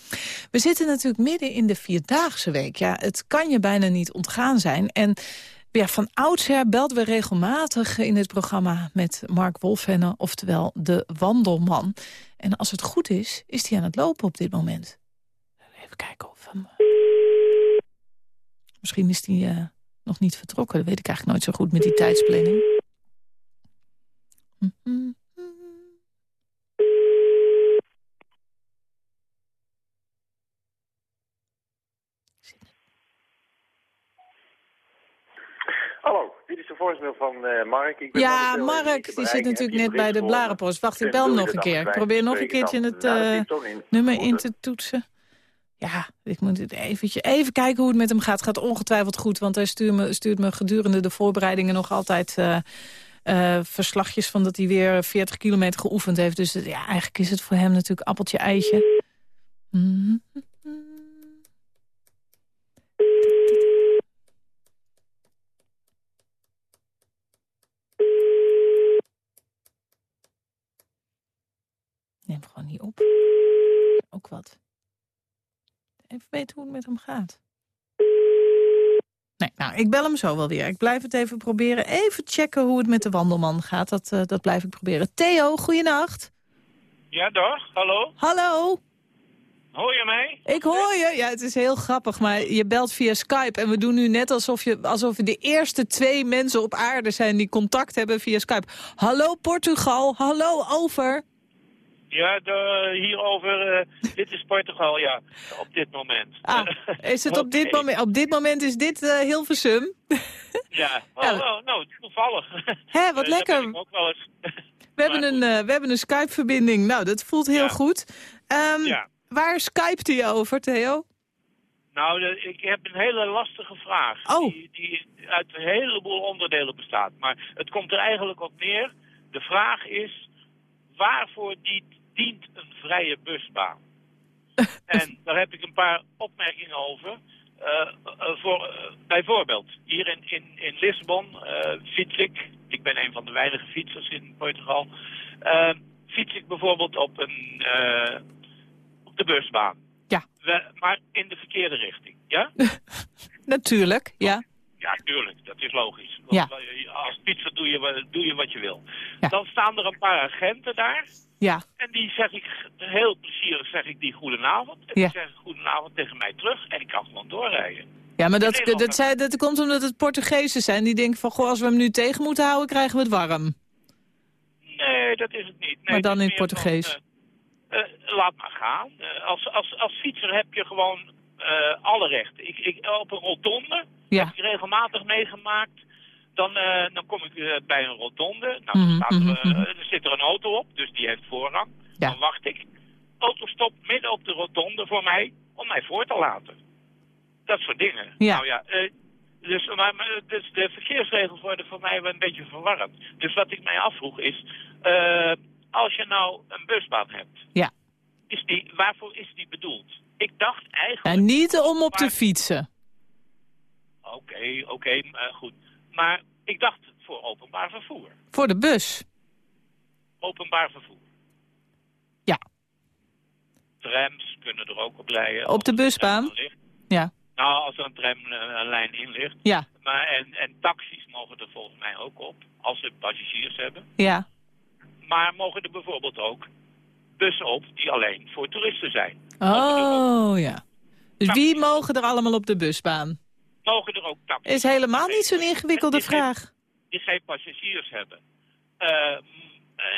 We zitten natuurlijk midden in de Vierdaagse Week. Ja, het kan je bijna niet ontgaan zijn. En ja, van oudsher belden we regelmatig in dit programma met Mark Wolfhenne, oftewel de wandelman. En als het goed is, is hij aan het lopen op dit moment. Even kijken of hem... Misschien is hij uh, nog niet vertrokken, dat weet ik eigenlijk nooit zo goed met die tijdsplanning. Mm -hmm. Hallo, dit is de voicemail van uh, Mark. Ik ben ja, Mark, die zit natuurlijk net bij de Blarenpost. Wacht, ik bel hem nog een keer. Ik probeer nog een keertje het uh, in. nummer in te toetsen. Ja, ik moet eventje, even kijken hoe het met hem gaat. Het gaat ongetwijfeld goed, want hij stuurt me, stuurt me gedurende de voorbereidingen nog altijd... Uh, verslagjes van dat hij weer 40 kilometer geoefend heeft. Dus ja, eigenlijk is het voor hem natuurlijk appeltje-eitje. Mm -hmm. Gewoon niet op. Ook wat. Even weten hoe het met hem gaat. Nee, nou, ik bel hem zo wel weer. Ik blijf het even proberen. Even checken hoe het met de wandelman gaat. Dat, uh, dat blijf ik proberen. Theo, goeienacht. Ja, dag. Hallo. Hallo. Hoor je mij? Ik hoor je. Ja, het is heel grappig, maar je belt via Skype. En we doen nu net alsof, je, alsof we de eerste twee mensen op aarde zijn... die contact hebben via Skype. Hallo Portugal. Hallo, over. Ja, de, hierover, uh, (laughs) dit is Portugal, ja, op dit moment. Ah, (laughs) is het op dit moment, op dit moment is dit uh, Hilversum? (laughs) ja, oh, ja. Oh, nou, toevallig. Hé, wat uh, lekker. ook wel eens. we, hebben een, we hebben een Skype-verbinding, nou, dat voelt heel ja. goed. Um, ja. Waar skypte je over, Theo? Nou, de, ik heb een hele lastige vraag. Oh. Die, die uit een heleboel onderdelen bestaat. Maar het komt er eigenlijk op neer. De vraag is, waarvoor dient dient een vrije busbaan. (laughs) en daar heb ik een paar opmerkingen over. Uh, uh, voor, uh, bijvoorbeeld, hier in, in, in Lissabon fiets ik, ik ben een van de weinige fietsers in Portugal, fiets ik bijvoorbeeld op, een, op de busbaan. Ja. We, maar in de verkeerde richting, ja? (laughs) Natuurlijk, ja. Ja, tuurlijk. Dat is logisch. Ja. Als fietser doe je, doe je wat je wil. Ja. Dan staan er een paar agenten daar. Ja. En die zeg ik, heel plezierig zeg ik die goedenavond. En die zeggen goedenavond tegen mij terug. En ik kan gewoon doorrijden. Ja, maar dat, dat, dat, zei, dat komt omdat het Portugezen zijn. Die denken van, goh, als we hem nu tegen moeten houden, krijgen we het warm. Nee, dat is het niet. Nee, maar dan in het Portugees. Van, uh, uh, laat maar gaan. Uh, als, als, als fietser heb je gewoon alle rechten. Ik, ik, op een rotonde ja. heb ik regelmatig meegemaakt Dan, eh, dan kom ik eh, bij een rotonde. Nou, dan Mhm, staat er, mhm, eh, mhm. er zit er een auto op, dus die heeft voorrang. Ja. Dan wacht ik. Auto stopt midden op de rotonde voor mij om mij voor te laten. Dat soort dingen. Ja. Nou ja, dus, maar, dus de verkeersregels worden voor mij wel een beetje verwarrend. Dus wat ik mij afvroeg is, als je nou een busbaan hebt, Ja. is die, waarvoor is die bedoeld? Ik dacht eigenlijk... En niet om op te fietsen. Oké, oké, eh, goed. Maar ik dacht voor openbaar vervoer. Voor de bus. Openbaar vervoer. Ja. Trams kunnen er ook op rijden. Op de busbaan? Ja. Nou, als er een tramlijn in ligt. Ja. Maar en, en taxis mogen er volgens mij ook op, als ze passagiers hebben. Ja. Maar mogen er bijvoorbeeld ook bussen op die alleen voor toeristen zijn. Oh, ja. Dus wie mogen er allemaal op de busbaan? Mogen er ook taxis Is helemaal niet zo'n ingewikkelde Die geen- vraag. die geen passagiers hebben. Eh,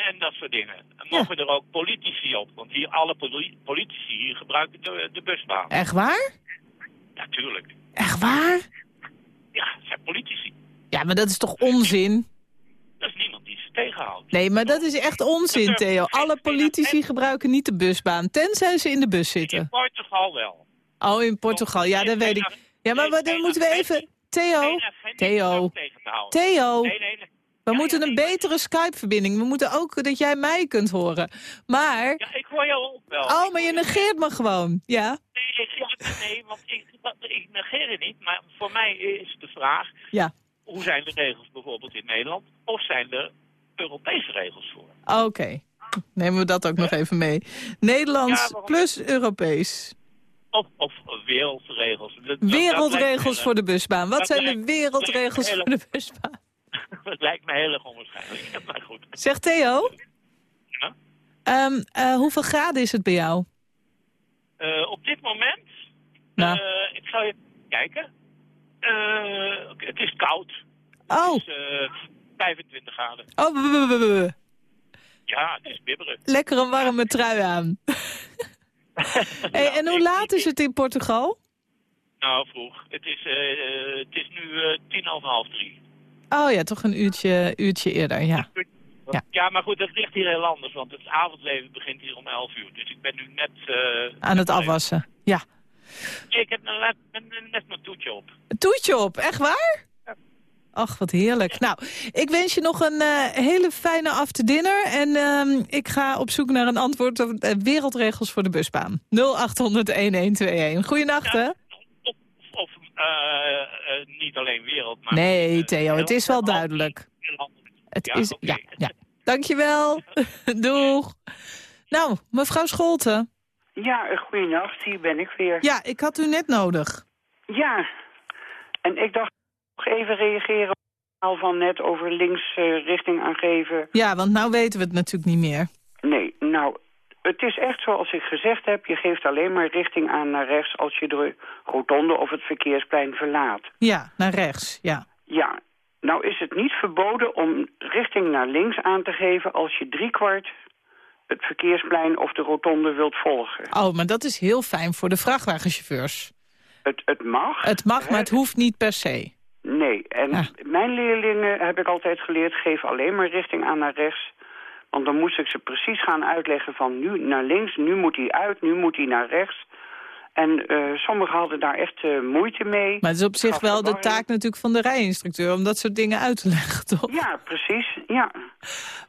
en dat soort dingen. Mogen er ook politici op? Want hier alle poli- politici hier gebruiken de, de busbaan. Echt waar? Natuurlijk. Echt waar? Ja, het zijn politici. Ja, maar dat is toch onzin? Er is niemand die ze tegenhoudt. Nee, maar dat is echt onzin, Theo. Alle politici gebruiken niet de busbaan, tenzij ze in de bus zitten. In Portugal wel. Oh, in Portugal. Ja, dat weet ik. Ja, maar wat- dan moeten we even... Theo, Theo, Theo, Nee, nee, nee. we moeten een betere Skype-verbinding. We moeten ook dat jij mij kunt horen. Maar... Ja, ik hoor jou ook wel. Oh, maar je negeert me gewoon. Ja? Nee, nee want ik, ik negeer het niet. Maar voor mij is de vraag... Ja. Hoe zijn de regels bijvoorbeeld in Nederland? Of zijn er Europese regels voor? Oké. Nemen we dat ook nog even mee. Nederlands Ja, plus Europees. Of, of wereldregels. Dat- Wereldregels voor de busbaan. Wat zijn de wereldregels voor de busbaan? (laughs) Dat lijkt me heel erg onwaarschijnlijk. (laughs) Maar goed. Zeg Theo, Ja? ehm, eh, hoeveel graden is het bij jou? Eh, op dit moment... Nou. eh, ik zal je kijken. Het is koud. Oh, Het is eh, 25 graden. oh Ja, het is bibberen. lekker een warme trui aan. (laughs) hey, en hoe laat is het in Portugal? Nou, vroeg. Het is, eh, eh, het is nu eh, tien over half drie. Oh ja, toch een uurtje, uurtje eerder, ja. Ja. Ja, maar goed, dat ligt hier heel anders, want het avondleven begint hier om 11 uur. Dus ik ben nu net... Aan het afwassen. Ja. Nee, ik heb net, net, net mijn toetje op. Een toetje op, echt waar? Ach, wat heerlijk. Nou, ik wens je nog een eh, hele fijne after dinner. En ehm, ik ga op zoek naar een antwoord op wereldregels voor de busbaan. 0800-1121. Goeienacht, hè? Of, of eh, eh, niet alleen wereld, maar... Nee, Theo, het is wel duidelijk. Het Ja, is, oké. ja, ja. Dankjewel. (laughs) Doeg. Nou, mevrouw Scholten. Ja, goeienacht, hier ben ik weer. Ja, ik had u net nodig. Ja, en ik dacht nog even reageren op het verhaal van net over links eh, richting aangeven. Ja, want nou weten we het natuurlijk niet meer. Nee, nou, het is echt zoals ik gezegd heb, je geeft alleen maar richting aan naar rechts als je de rotonde of het verkeersplein verlaat. Ja, naar rechts, ja. Ja, nou is het niet verboden om richting naar links aan te geven als je driekwart het verkeersplein of de rotonde wilt volgen. Oh, maar dat is heel fijn voor de vrachtwagenchauffeurs. Het, het mag. Het mag, maar het hoeft niet per se. Nee, en mijn leerlingen heb ik altijd geleerd, geef alleen maar richting aan naar rechts. Want dan moest ik ze precies gaan uitleggen van nu naar links, nu moet hij uit, nu moet hij naar rechts. En eh, sommigen hadden daar echt eh, moeite mee. Maar het is op zich wel de taak natuurlijk van de rijinstructeur... om dat soort dingen uit te leggen, (laughs) toch? Ja, precies, ja.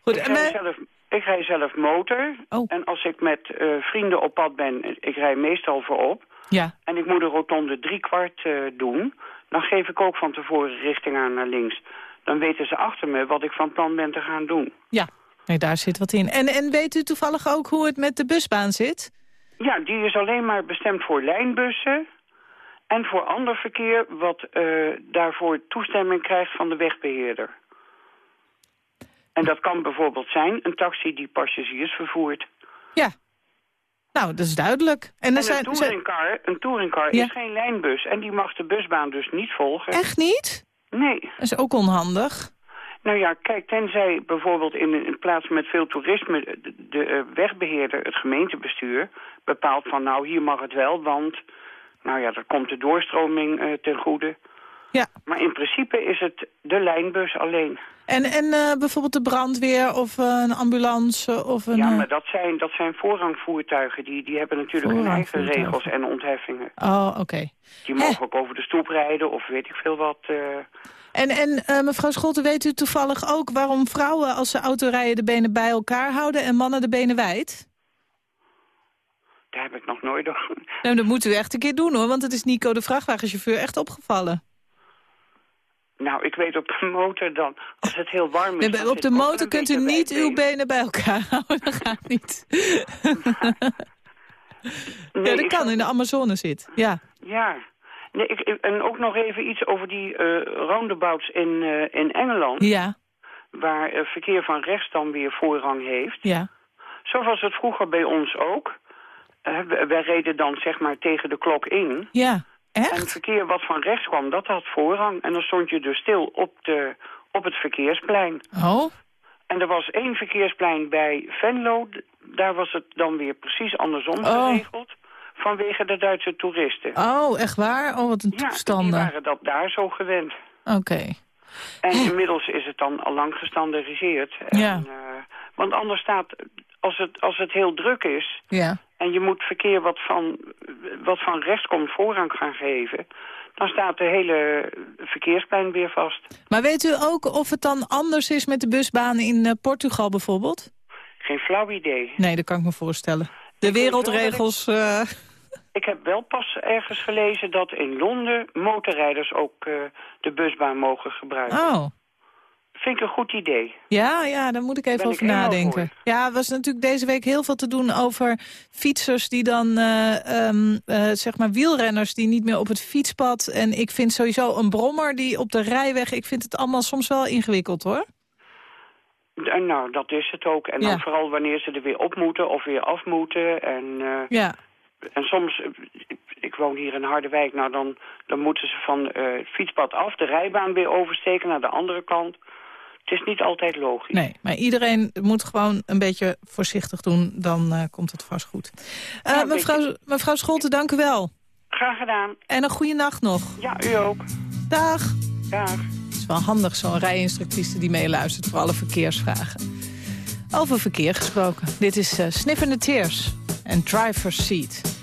Goed, ik, en rij zelf, ik rij zelf motor. Oh. En als ik met eh, vrienden op pad ben, ik rij meestal voorop... Ja. en ik moet de rotonde driekwart doen... dan geef ik ook van tevoren richting aan naar links. Dan weten ze achter me wat ik van plan ben te gaan doen. Ja, nee, daar zit wat in. En, en weet u toevallig ook hoe het met de busbaan zit? Ja, die is alleen maar bestemd voor lijnbussen... en voor ander verkeer wat eh, daarvoor toestemming krijgt van de wegbeheerder. En dat kan bijvoorbeeld zijn een taxi die passagiers vervoert. Ja. Nou, dat is duidelijk. En, een zijn- touringcar, een touringcar Ja. is geen lijnbus en die mag de busbaan dus niet volgen. Echt niet? Nee. Dat is ook onhandig. Nou ja, kijk, tenzij bijvoorbeeld in een plaats met veel toerisme... de, de, eh, wegbeheerder, het gemeentebestuur, bepaalt van... nou, hier mag het wel, want nou ja, er komt de doorstroming eh, ten goede. Ja. Maar in principe is het de lijnbus alleen. En, en uh, bijvoorbeeld de brandweer of uh, een ambulance of een... Ja, maar dat zijn, dat zijn voorrangvoertuigen. Die, die hebben natuurlijk hun eigen regels en ontheffingen. Oh, oké. Okay. Die mogen ook over de stoep rijden of weet ik veel wat... Uh... En, en mevrouw Scholte, weet u toevallig ook waarom vrouwen als ze auto rijden de benen bij elkaar houden en mannen de benen wijd? Daar heb ik nog nooit over. Nou, dat moet u echt een keer doen hoor, want het is Nico de vrachtwagenchauffeur echt opgevallen. Nou, ik weet op de (laughs) motor dan, als het heel warm is... Nee, op de motor kunt u niet uw benen bij elkaar (laughs) houden, dat gaat niet. (laughs) nee, ja, dat kan, in de Amazone zit, ja. Ja, nee, ik, en ook nog even iets over die uh, roundabouts in, uh, in Engeland. Ja. Waar uh, verkeer van rechts dan weer voorrang heeft. Ja. Zo was het vroeger bij ons ook. wij reden dan zeg maar tegen de klok in. Ja. Echt? En het verkeer wat van rechts kwam, dat had voorrang. En dan stond je dus stil op, de, op het verkeersplein. Oh. En er was één verkeersplein bij Venlo. Daar was het dan weer precies andersom oh. geregeld. Vanwege de Duitse toeristen. Oh, echt waar? Oh, wat een ja, toestanden. die waren dat daar zo gewend. Oké. En inmiddels is het dan al lang gestandardiseerd. Ja. En, uh, want anders staat, als het, als het heel druk is... Ja. En je moet verkeer wat van, wat van rechts komt voorrang gaan geven... dan staat de hele verkeersplein weer vast. Maar weet u ook of het dan anders is met de busbanen in uh, Portugal bijvoorbeeld? Geen flauw idee. Nee, dat kan ik me voorstellen. De wereldregels... Uh... Ik heb wel pas ergens gelezen dat in Londen motorrijders ook uh, de busbaan mogen gebruiken. Oh. Vind ik een goed idee. Ja, ja, daar moet ik even ben over ik nadenken. Ja, er was natuurlijk deze week heel veel te doen over fietsers die dan, uh, um, uh, zeg maar wielrenners die niet meer op het fietspad. En ik vind sowieso een brommer die op de rijweg, ik vind het allemaal soms wel ingewikkeld hoor. En nou, dat is het ook. En Ja. dan vooral wanneer ze er weer op moeten of weer af moeten. En, uh, Ja. en soms, ik, ik woon hier in Harderwijk, nou dan, dan moeten ze van uh, het fietspad af de rijbaan weer oversteken naar de andere kant. Het is niet altijd logisch. Nee, maar iedereen moet gewoon een beetje voorzichtig doen, dan uh, komt het vast goed. Uh, mevrouw, beetje. mevrouw Scholte, dank u wel. Graag gedaan. En een goede nacht nog. Ja, u ook. Dag. Dag. Het is wel handig, zo'n rijinstructrice die meeluistert voor alle verkeersvragen. Over verkeer gesproken. Dit is uh, Sniffende Tears en Driver's Seat.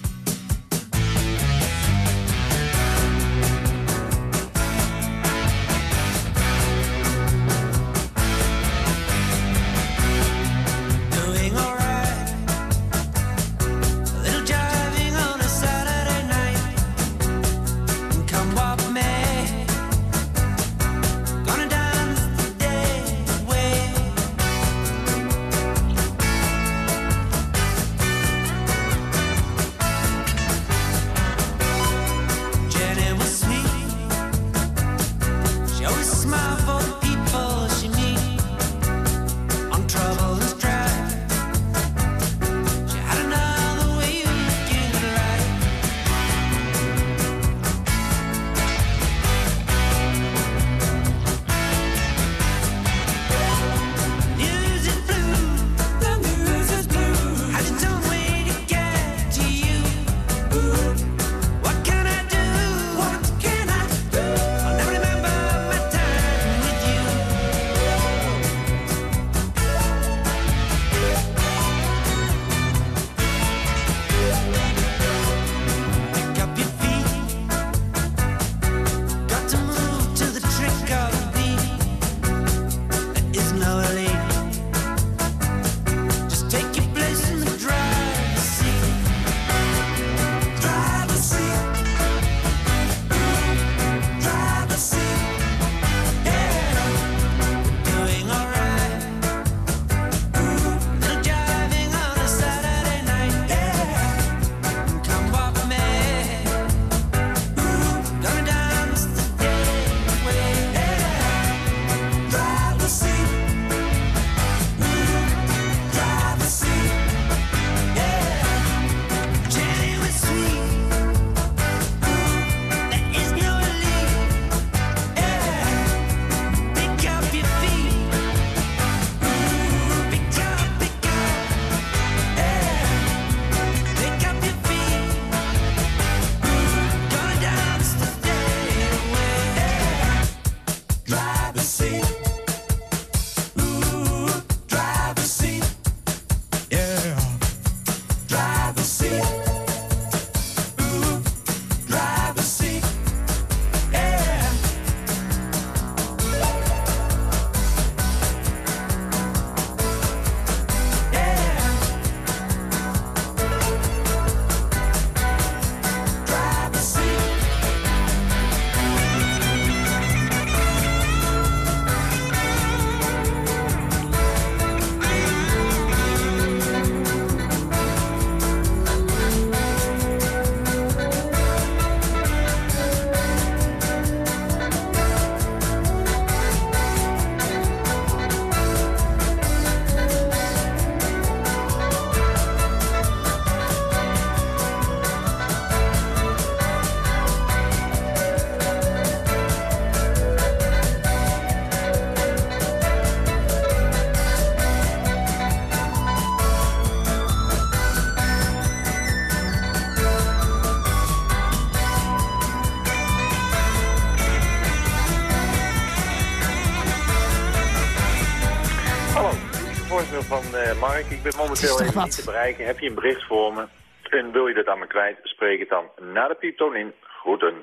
Mark. Ik ben momenteel even wat? niet te bereiken. Heb je een bericht voor me? En wil je dat aan me kwijt, spreek het dan naar de pieptoon in. Groeten.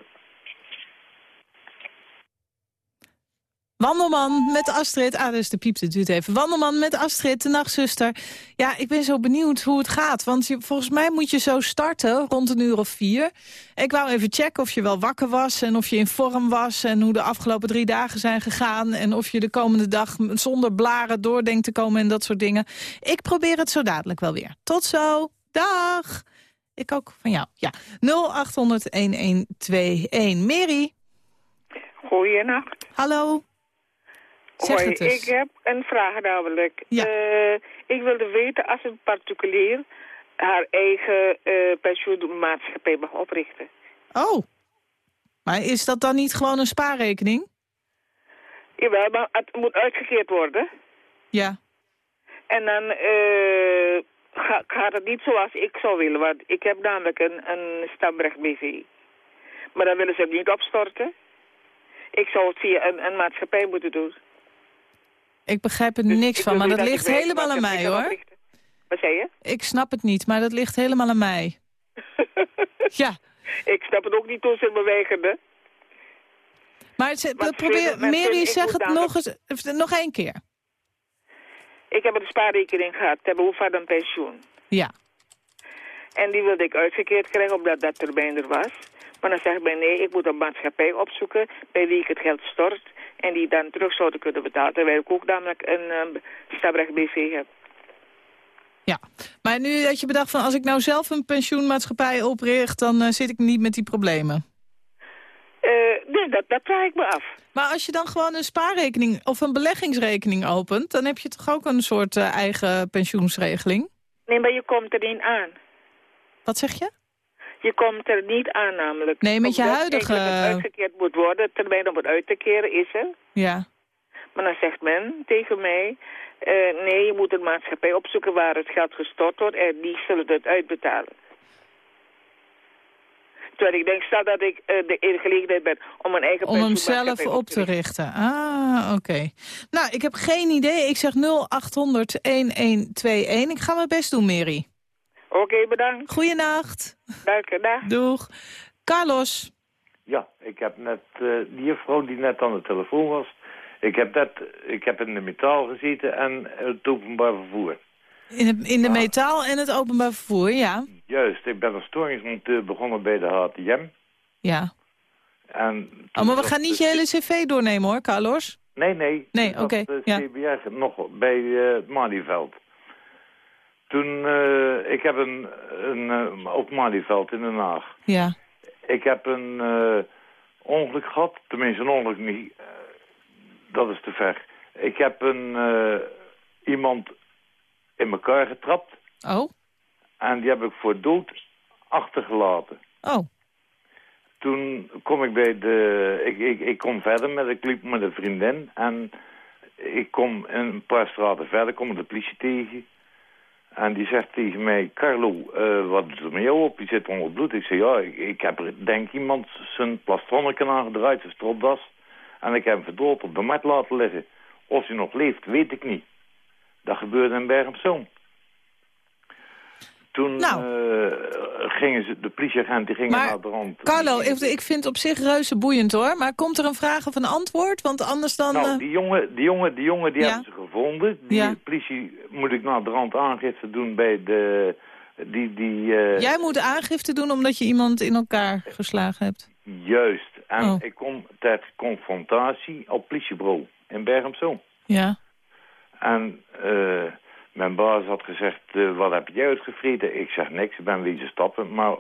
Wandelman met Astrid. Ah, dus de piepte het duurt even. Wandelman met Astrid, de nachtzuster. Ja, ik ben zo benieuwd hoe het gaat. Want je, volgens mij moet je zo starten rond een uur of vier. Ik wou even checken of je wel wakker was en of je in vorm was... en hoe de afgelopen drie dagen zijn gegaan... en of je de komende dag zonder blaren door denkt te komen en dat soort dingen. Ik probeer het zo dadelijk wel weer. Tot zo. Dag. Ik ook van jou. Ja. 0800-1121. Mary. Goeienacht. Hallo. Zeg Hoi, het eens. ik heb een vraag namelijk. Ja. Eh, ik wilde weten als een particulier haar eigen eh pensioenmaatschappij mag oprichten. Oh. Maar is dat dan niet gewoon een spaarrekening? Jawel, maar het moet uitgekeerd worden. Ja. En dan eh, ga- gaat het niet zoals ik zou willen. Want ik heb namelijk een, een stamrecht BV. Maar dan willen ze het niet opstorten. Ik zou het via een, een maatschappij moeten doen. Ik begrijp er niks Dus ik van, maar dat dat ligt helemaal aan mij, hoor. Wat zei je? Ik snap het niet, maar dat ligt helemaal aan mij. (laughs) ja. Ik snap het ook niet toen ze me weigerden. Maar ze, Maar probeer, Mary, zeg het nog eens, nog één keer. Ik heb een spaarrekening gehad ter behoeve aan een pensioen. Ja. En die wilde ik uitgekeerd krijgen omdat dat termijn er was. Maar dan zegt mij nee, ik moet een maatschappij opzoeken bij wie ik het geld stort. En die dan terug zouden kunnen betalen. Terwijl ik ook namelijk een um, stabrecht BV heb. Ja, maar nu dat je bedacht van als ik nou zelf een pensioenmaatschappij opricht... dan eh, zit ik niet met die problemen. Eh, nee, dat, dat vraag ik me af. Maar als je dan gewoon een spaarrekening of een beleggingsrekening opent... dan heb je toch ook een soort eh, eigen pensioensregeling? Nee, maar je komt er niet aan. Wat zeg je? Je komt er niet aan namelijk. Nee, met je Omdat huidige- eigenlijk het uitgekeerd moet worden. Termijn om het uit te keren is er. Ja. Maar dan zegt men tegen mij... eh, nee, je moet een maatschappij opzoeken waar het geld gestort wordt... en die zullen het uitbetalen. Terwijl ik denk, stel dat ik eh, de, in de gelegenheid ben om een eigen Om hem zelf op te richten. Ah, oké. Nou, ik heb geen idee. Ik zeg 0800-1121. Ik ga mijn best doen, Mary. Oké, bedankt. Goeienacht. Dank je, dag. Doeg. Carlos. Ja, ik heb net, eh die juffrouw die net aan de telefoon was, ik heb, net, ik heb in de metaal gezeten en het openbaar vervoer. In, het, in de metaal en het openbaar vervoer, ja. Juist, ik ben als storingsmonteur begonnen bij de HTM. Ja. En Oh, maar we gaan niet je hele cv doornemen hoor, Carlos. Nee, nee. Nee, oké, eh, ja. CBR nog bij eh, het Malieveld. Toen, eh, ik heb een, een eh, op Malieveld in Den Haag. Ja. Ik heb een eh, ongeluk gehad, tenminste een ongeluk niet, dat is te ver. Ik heb een, iemand in elkaar getrapt Oh. en die heb ik voor dood achtergelaten. Oh. Toen kom ik bij de... Ik, ik, ik kom verder met... Ik liep met een vriendin en ik kom een paar straten verder, kom ik de politie tegen. En die zegt tegen mij, Carlo, eh, wat is er met jou op? Je zit onder bloed. Ik zeg, ja, ik, heb denk iemand zijn plastronnetje aangedraaid, zijn stropdas. En ik heb hem verdoold op de mat laten liggen. Of hij nog leeft, weet ik niet. Dat gebeurde in Bergen op Zoom. Toen Nou. eh, gingen ze, de politieagent die ging naar de rand. Carlo, ik, ik vind het op zich reuze boeiend hoor. Maar komt er een vraag of een antwoord? Want anders dan... Nou, eh, die jongen, die jongen, die jongen die Ja. hebben ze gevonden. Die Ja. politie moet ik naar de rand aangifte doen bij de... Die, die, eh, Jij moet aangifte doen omdat je iemand in elkaar geslagen hebt. Juist. En Oh. ik kom ter confrontatie op politiebureau in Bergen. Ja. En eh, mijn baas had gezegd, eh, wat heb jij uitgevreten? Ik zeg niks, ik ben wezen stappen. Maar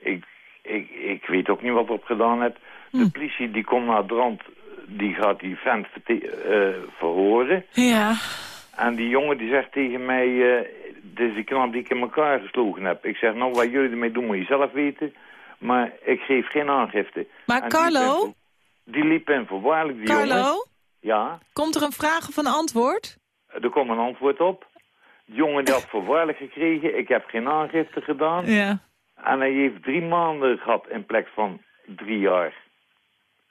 ik, ik, ik weet ook niet wat ik op gedaan heb. Hm. De politie die komt naar de rand, die gaat die vent eh, verhoren. Ja. En die jongen die zegt tegen mij, eh dit is die knap die ik in elkaar geslogen heb. Ik zeg, nou wat jullie ermee doen moet je zelf weten. Maar ik geef geen aangifte. Maar En Carlo? Die liep in voorwaardelijk, die Carlo? jongen. Ja, Komt er een vraag of een antwoord? er komt een antwoord op. Jongen die had voorwaardelijk gekregen. Ik heb geen aangifte gedaan. Ja. En hij heeft drie maanden gehad in plaats van drie jaar.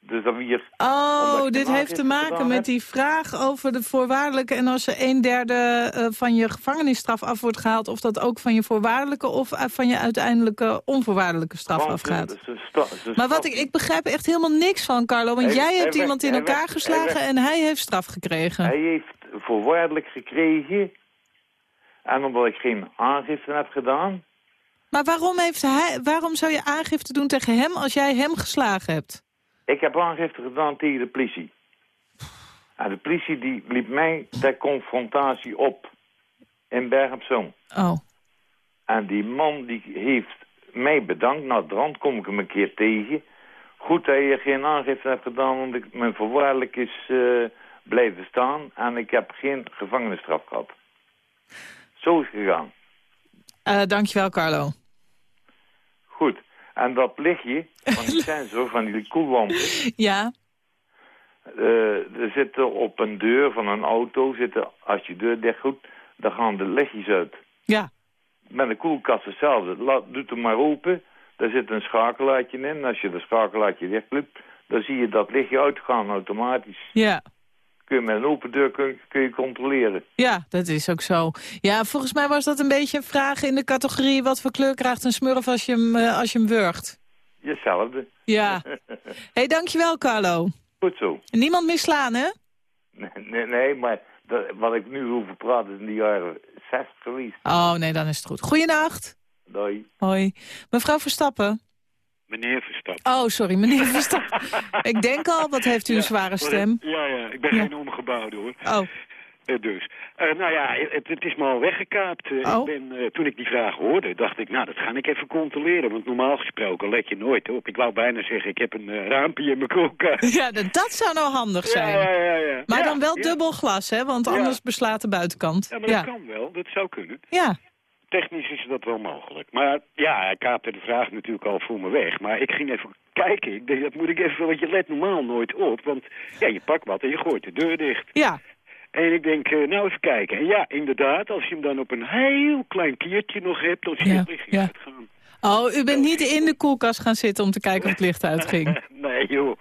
Dus dan weer... Oh, dit heeft te maken met heb. die vraag over de voorwaardelijke... en als er een derde eh, van je gevangenisstraf af wordt gehaald... of dat ook van je voorwaardelijke of eh, van je uiteindelijke onvoorwaardelijke straf Want, afgaat. eh, ze sta- ze Maar wat ik, ik begrijp echt helemaal niks van, Carlo. Want Hij- jij hebt werd- iemand in elkaar werd- geslagen hij werd- en hij heeft straf gekregen. Hij heeft voorwaardelijk gekregen. En omdat ik geen aangifte heb gedaan... Maar waarom, heeft hij, waarom zou je aangifte doen tegen hem als jij hem geslagen hebt? Ik heb aangifte gedaan tegen de politie. En de politie die liep mij ter confrontatie op. In Bergen op Zoom. Oh. En die man die heeft mij bedankt. Na de rand kom ik hem een keer tegen. Goed dat je geen aangifte hebt gedaan, want ik, mijn voorwaardelijk is eh, blijven staan. En ik heb geen gevangenisstraf gehad. Zo is het gegaan. Eh, dankjewel, Carlo. Goed. En dat lichtje van die (laughs) sensor, van die koellampen... Ja, Eh, er zitten op een deur van een auto, zitten, als je deur dicht doet, dan gaan de lichtjes uit. Ja. Met de koelkast hetzelfde. Laat, doet hem maar open, daar zit een schakelaartje in. Als je de schakelaartje dicht dan zie je dat lichtje uitgaan automatisch. ja. Kun je met een open deur kun, kun je controleren. Ja, dat is ook zo. Ja, volgens mij was dat een beetje een vraag in de categorie... wat voor kleur krijgt een smurf als je hem, eh, als je hem wurgt? Hetzelfde. Ja. (laughs) hey, dankjewel, Carlo. Goed zo. Niemand misslaan, hè? Nee, nee, nee, maar dat, wat ik nu over praat is in de jaren 60 geweest. Oh, nee, dan is het goed. Goeienacht. Doei. Hoi. Mevrouw Verstappen. Meneer Verstappen. Oh, sorry, meneer (laughs) Verstappen. Ik denk al, wat heeft u een zware stem? Ja, ja, ik ben Ja. geen omgebouwde hoor. Oh. Eh, dus. Eh, nou ja, het, het is me al weggekaapt. Eh, Oh. ik ben, toen ik die vraag hoorde, dacht ik, nou, dat ga ik even controleren. Want normaal gesproken let je nooit op. Ik wou bijna zeggen, ik heb een raampje in mijn koelkast. (laughs) Ja, dat zou nou handig zijn. Ja, ja, ja, ja. Maar dan wel dubbel glas, hè? Want anders beslaat de buitenkant. Ja, maar dat kan wel. Dat zou kunnen. Ja. Technisch is dat wel mogelijk. Maar ja, hij kaapte de vraag natuurlijk al voor me weg. Maar ik ging even kijken. Ik denk, dat moet ik even, want je let normaal nooit op. Want ja, je pakt wat en je gooit de deur dicht. Ja. En ik denk, eh, nou even kijken. En ja, inderdaad, als je hem dan op een heel klein kiertje nog hebt, dan zie je Ja, het ja. uitgaan. Oh, u bent niet in de koelkast gaan zitten om te kijken of het licht uitging. (laughs) nee, joh.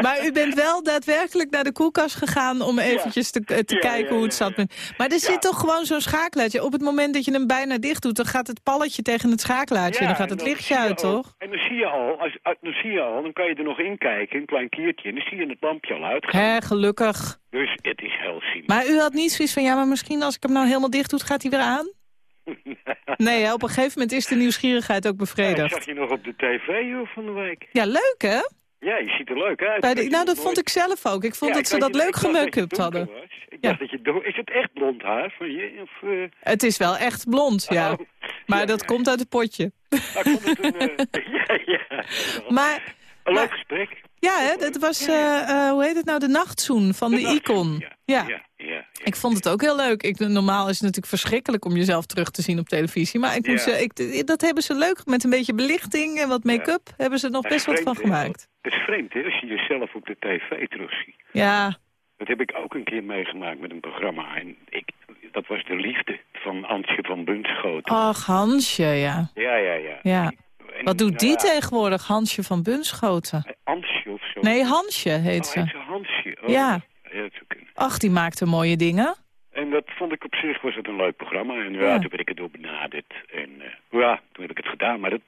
Maar u bent wel daadwerkelijk naar de koelkast gegaan om eventjes te, eh, te Ja, kijken ja, hoe het zat. Maar er zit toch gewoon zo'n schakelaartje. Op het moment dat je hem bijna dicht doet, dan gaat het palletje tegen het schakelaartje. en dan gaat het lichtje uit, al- toch? En dan zie je al, als, dan zie je al, dan kan je er nog in kijken, een klein kiertje. En dan zie je het lampje al uitgaan. Hé, gelukkig. Dus het is heel simpel. Maar u had niet zoiets van, ja, maar misschien als ik hem nou helemaal dicht doe, gaat hij weer aan? (laughs) Nee, op een gegeven moment is de nieuwsgierigheid ook Ja, ik bevredigd. zag je nog op de tv joh, van de week. Ja, leuk hè? Ja, je ziet er leuk uit. Bij de, nou, dat vond ik zelf ook. Ik vond Ja, dat ik ze dat je- leuk donker hadden. was. Ik dacht dat je Is het echt blond haar van je? Of, eh, Het is wel echt blond, ja. Oh, Maar dat komt uit het potje. ah, kon het een, eh, (laughs) (laughs) ja, ja. Maar, Een leuk gesprek. ja, hè, dat was, eh, hoe heet het nou, de nachtzoen van de, Icon. Ja. Ja, ja. Ik vond het ook heel leuk. Ik, normaal is het natuurlijk verschrikkelijk om jezelf terug te zien op televisie. Maar ik ze, ik, dat hebben ze leuk. Met een beetje belichting en wat make-up hebben ze er nog best wat van gemaakt. Het is vreemd, hè, als je jezelf op de tv terugziet. Ja, Dat heb ik ook een keer meegemaakt met een programma. En ik, dat was de liefde van Antje van Bunschoten. ach Hansje, ja. Ja, ja, ja. ja. En, Wat doet nou die tegenwoordig, Hansje van Bunschoten? Antje of zo. Nee, Hansje heet Oh, ze. heet ze Hansje? Oh, Ja. Ja, dat zou kunnen. Ach, die maakte mooie dingen. En dat vond ik op zich was het een leuk programma. En ja, Ja. toen ben ik het door benaderd. En eh, ja, toen heb ik het gedaan. Maar dat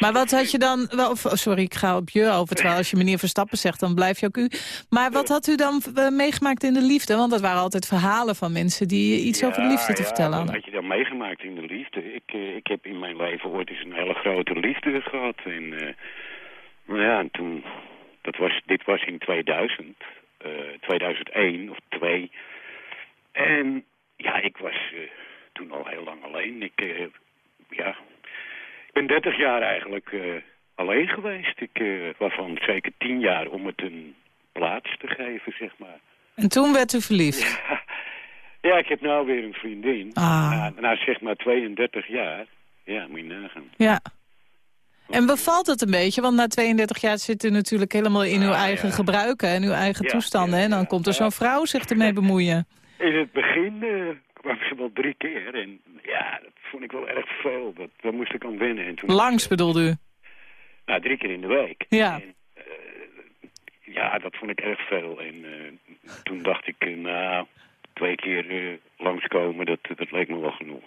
Maar wat had je dan... Wel, oh, sorry, ik ga op je over. Terwijl als je meneer Verstappen zegt, dan blijf je ook u. Maar wat had u dan eh, meegemaakt in de liefde? Want dat waren altijd verhalen van mensen die iets over de liefde te ja, vertellen wat hadden. had je dan meegemaakt in de liefde? Ik, eh, ik heb in mijn leven ooit eens een hele grote liefde gehad. En, nou ja, en toen... Dat was, dit was in 2000. Eh 2001 of 2. En ja, ik was eh, toen al heel lang alleen. Ik, eh, ja, ik ben 30 jaar eigenlijk eh, alleen geweest. Ik, eh, waarvan zeker 10 jaar om het een plaats te geven, zeg maar. En toen werd u verliefd. (laughs) Ja, ik heb nou weer een vriendin. Ah. Na, na zeg maar 32 jaar. Ja, moet je nagaan. Ja. En bevalt het een beetje? Want na 32 jaar zit u natuurlijk helemaal in uw eigen gebruiken en uw eigen Ja, toestanden. en dan komt er zo'n vrouw zich ermee bemoeien. In het begin eh, kwam ze wel drie keer. En ja, dat vond ik wel erg veel. Dat, daar moest ik aan wennen. En toen Langs bedoelde u? Nou, drie keer in de week. Ja. Ja, dat vond ik erg veel. En eh, toen dacht ik, eh, nou, twee keer eh, langskomen, dat, dat leek me wel genoeg.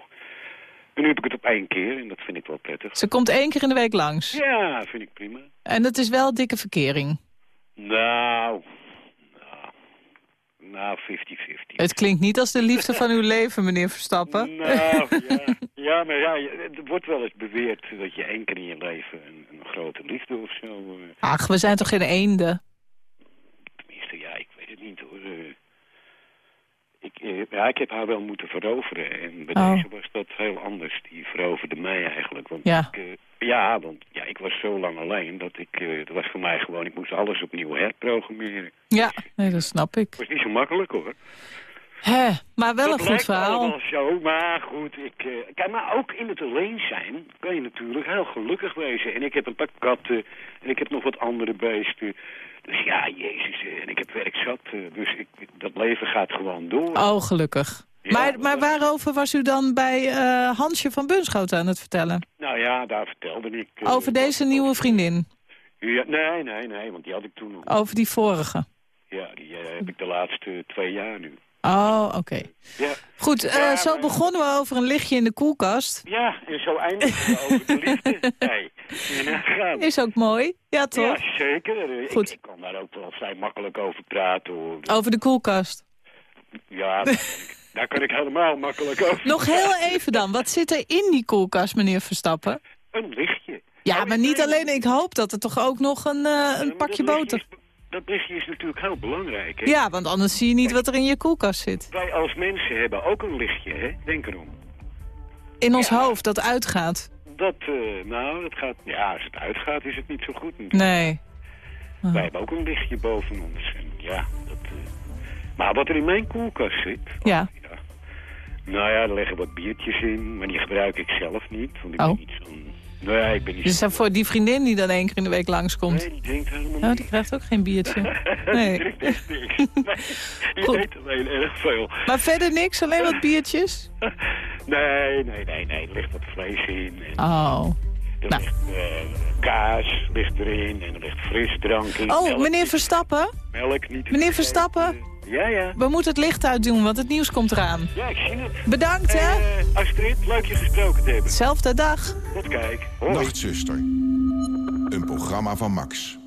En nu heb ik het op één keer en dat vind ik wel prettig. Ze komt één keer in de week langs. Ja, vind ik prima. En dat is wel dikke verkering. Nou, nou, nou 50-50. Het klinkt niet als de liefde van uw (laughs) leven, meneer Verstappen. Nou, ja, (laughs) ja, maar ja, er wordt wel eens beweerd dat je één keer in je leven een, een grote liefde of zo... eh, Ach, we zijn toch geen eenden? Tenminste, ja, ik weet het niet hoor. Ik, eh, ja, ik heb haar wel moeten veroveren. En bij Oh. deze was dat heel anders. Die veroverde mij eigenlijk. Want Ja. ik, eh, ja, want ja, ik was zo lang alleen dat ik... eh dat was voor mij gewoon... Ik moest alles opnieuw herprogrammeren. Ja, nee, dat snap ik. Het was niet zo makkelijk hoor. Hè, maar wel Dat een goed lijkt verhaal. allemaal zo, maar goed. Ik, eh, kijk, maar ook in het alleen zijn kan je natuurlijk heel gelukkig wezen. En ik heb een paar katten en ik heb nog wat andere beesten. Dus ja, jezus, eh, en ik heb werk zat. eh, dus ik, dat leven gaat gewoon door. Oh, gelukkig. maar, maar waarover was u dan bij Hansje van Bunschoten aan het vertellen? Nou ja, daar vertelde ik... Over deze nieuwe vriendin? Ja, nee, nee, nee, want die had ik toen nog. Over die vorige? Ja, die heb ik de laatste twee jaar nu. Oh, oké. Ja, Goed, eh, zo maar- begonnen we over een lichtje in de koelkast. ja en zo eindigen we over de liefde. (laughs) Nee. Is ook mooi. Ja, toch? Ja, zeker. Eh, Goed. Ik, ik kan daar ook wel vrij makkelijk over praten. Hoor. Over de koelkast. Ja, daar kan, ik, helemaal makkelijk over Nog heel even dan. Wat zit er in die koelkast, meneer Verstappen? Een lichtje. Ja, maar niet alleen. Ik hoop dat er toch ook nog een, eh, een pakje boter... Dat lichtje is natuurlijk heel belangrijk. Hè? Ja, want anders zie je niet wat er in je koelkast zit. Wij als mensen hebben ook een lichtje, hè? Denk erom. In ons hoofd, dat uitgaat. Dat, eh, nou, dat gaat... Ja, als het uitgaat is het niet zo goed natuurlijk. Nee. Wij hebben ook een lichtje boven ons. En ja, dat... eh, Maar wat er in mijn koelkast zit... Ja. Nou ja, er liggen wat biertjes in, maar die gebruik ik zelf niet. Want ik Oh. ben niet zo'n... Nou ja, ik ben niet Dus dat voor die vriendin die dan één keer in de week langskomt. Nee, die drinkt helemaal Oh, die krijgt ook geen biertje. (laughs) Die Nee. drinkt echt niks. (laughs) Nee, die eet alleen erg veel. Maar verder niks, alleen wat biertjes? (laughs) Nee, nee, nee, nee. Er ligt wat vlees in. En Oh. er Nou. ligt eh, kaas ligt erin. En er ligt frisdrank in. Oh, melk, meneer Verstappen? melk niet. Meneer. Verstappen? Ja, ja. We moeten het licht uitdoen, want het nieuws komt eraan. Ja, ik zie het. Bedankt, hè? Eh, Astrid, leuk je gesproken te hebben. Zelfde dag. Tot kijk. Hoi. Nachtzuster. Een programma van Max.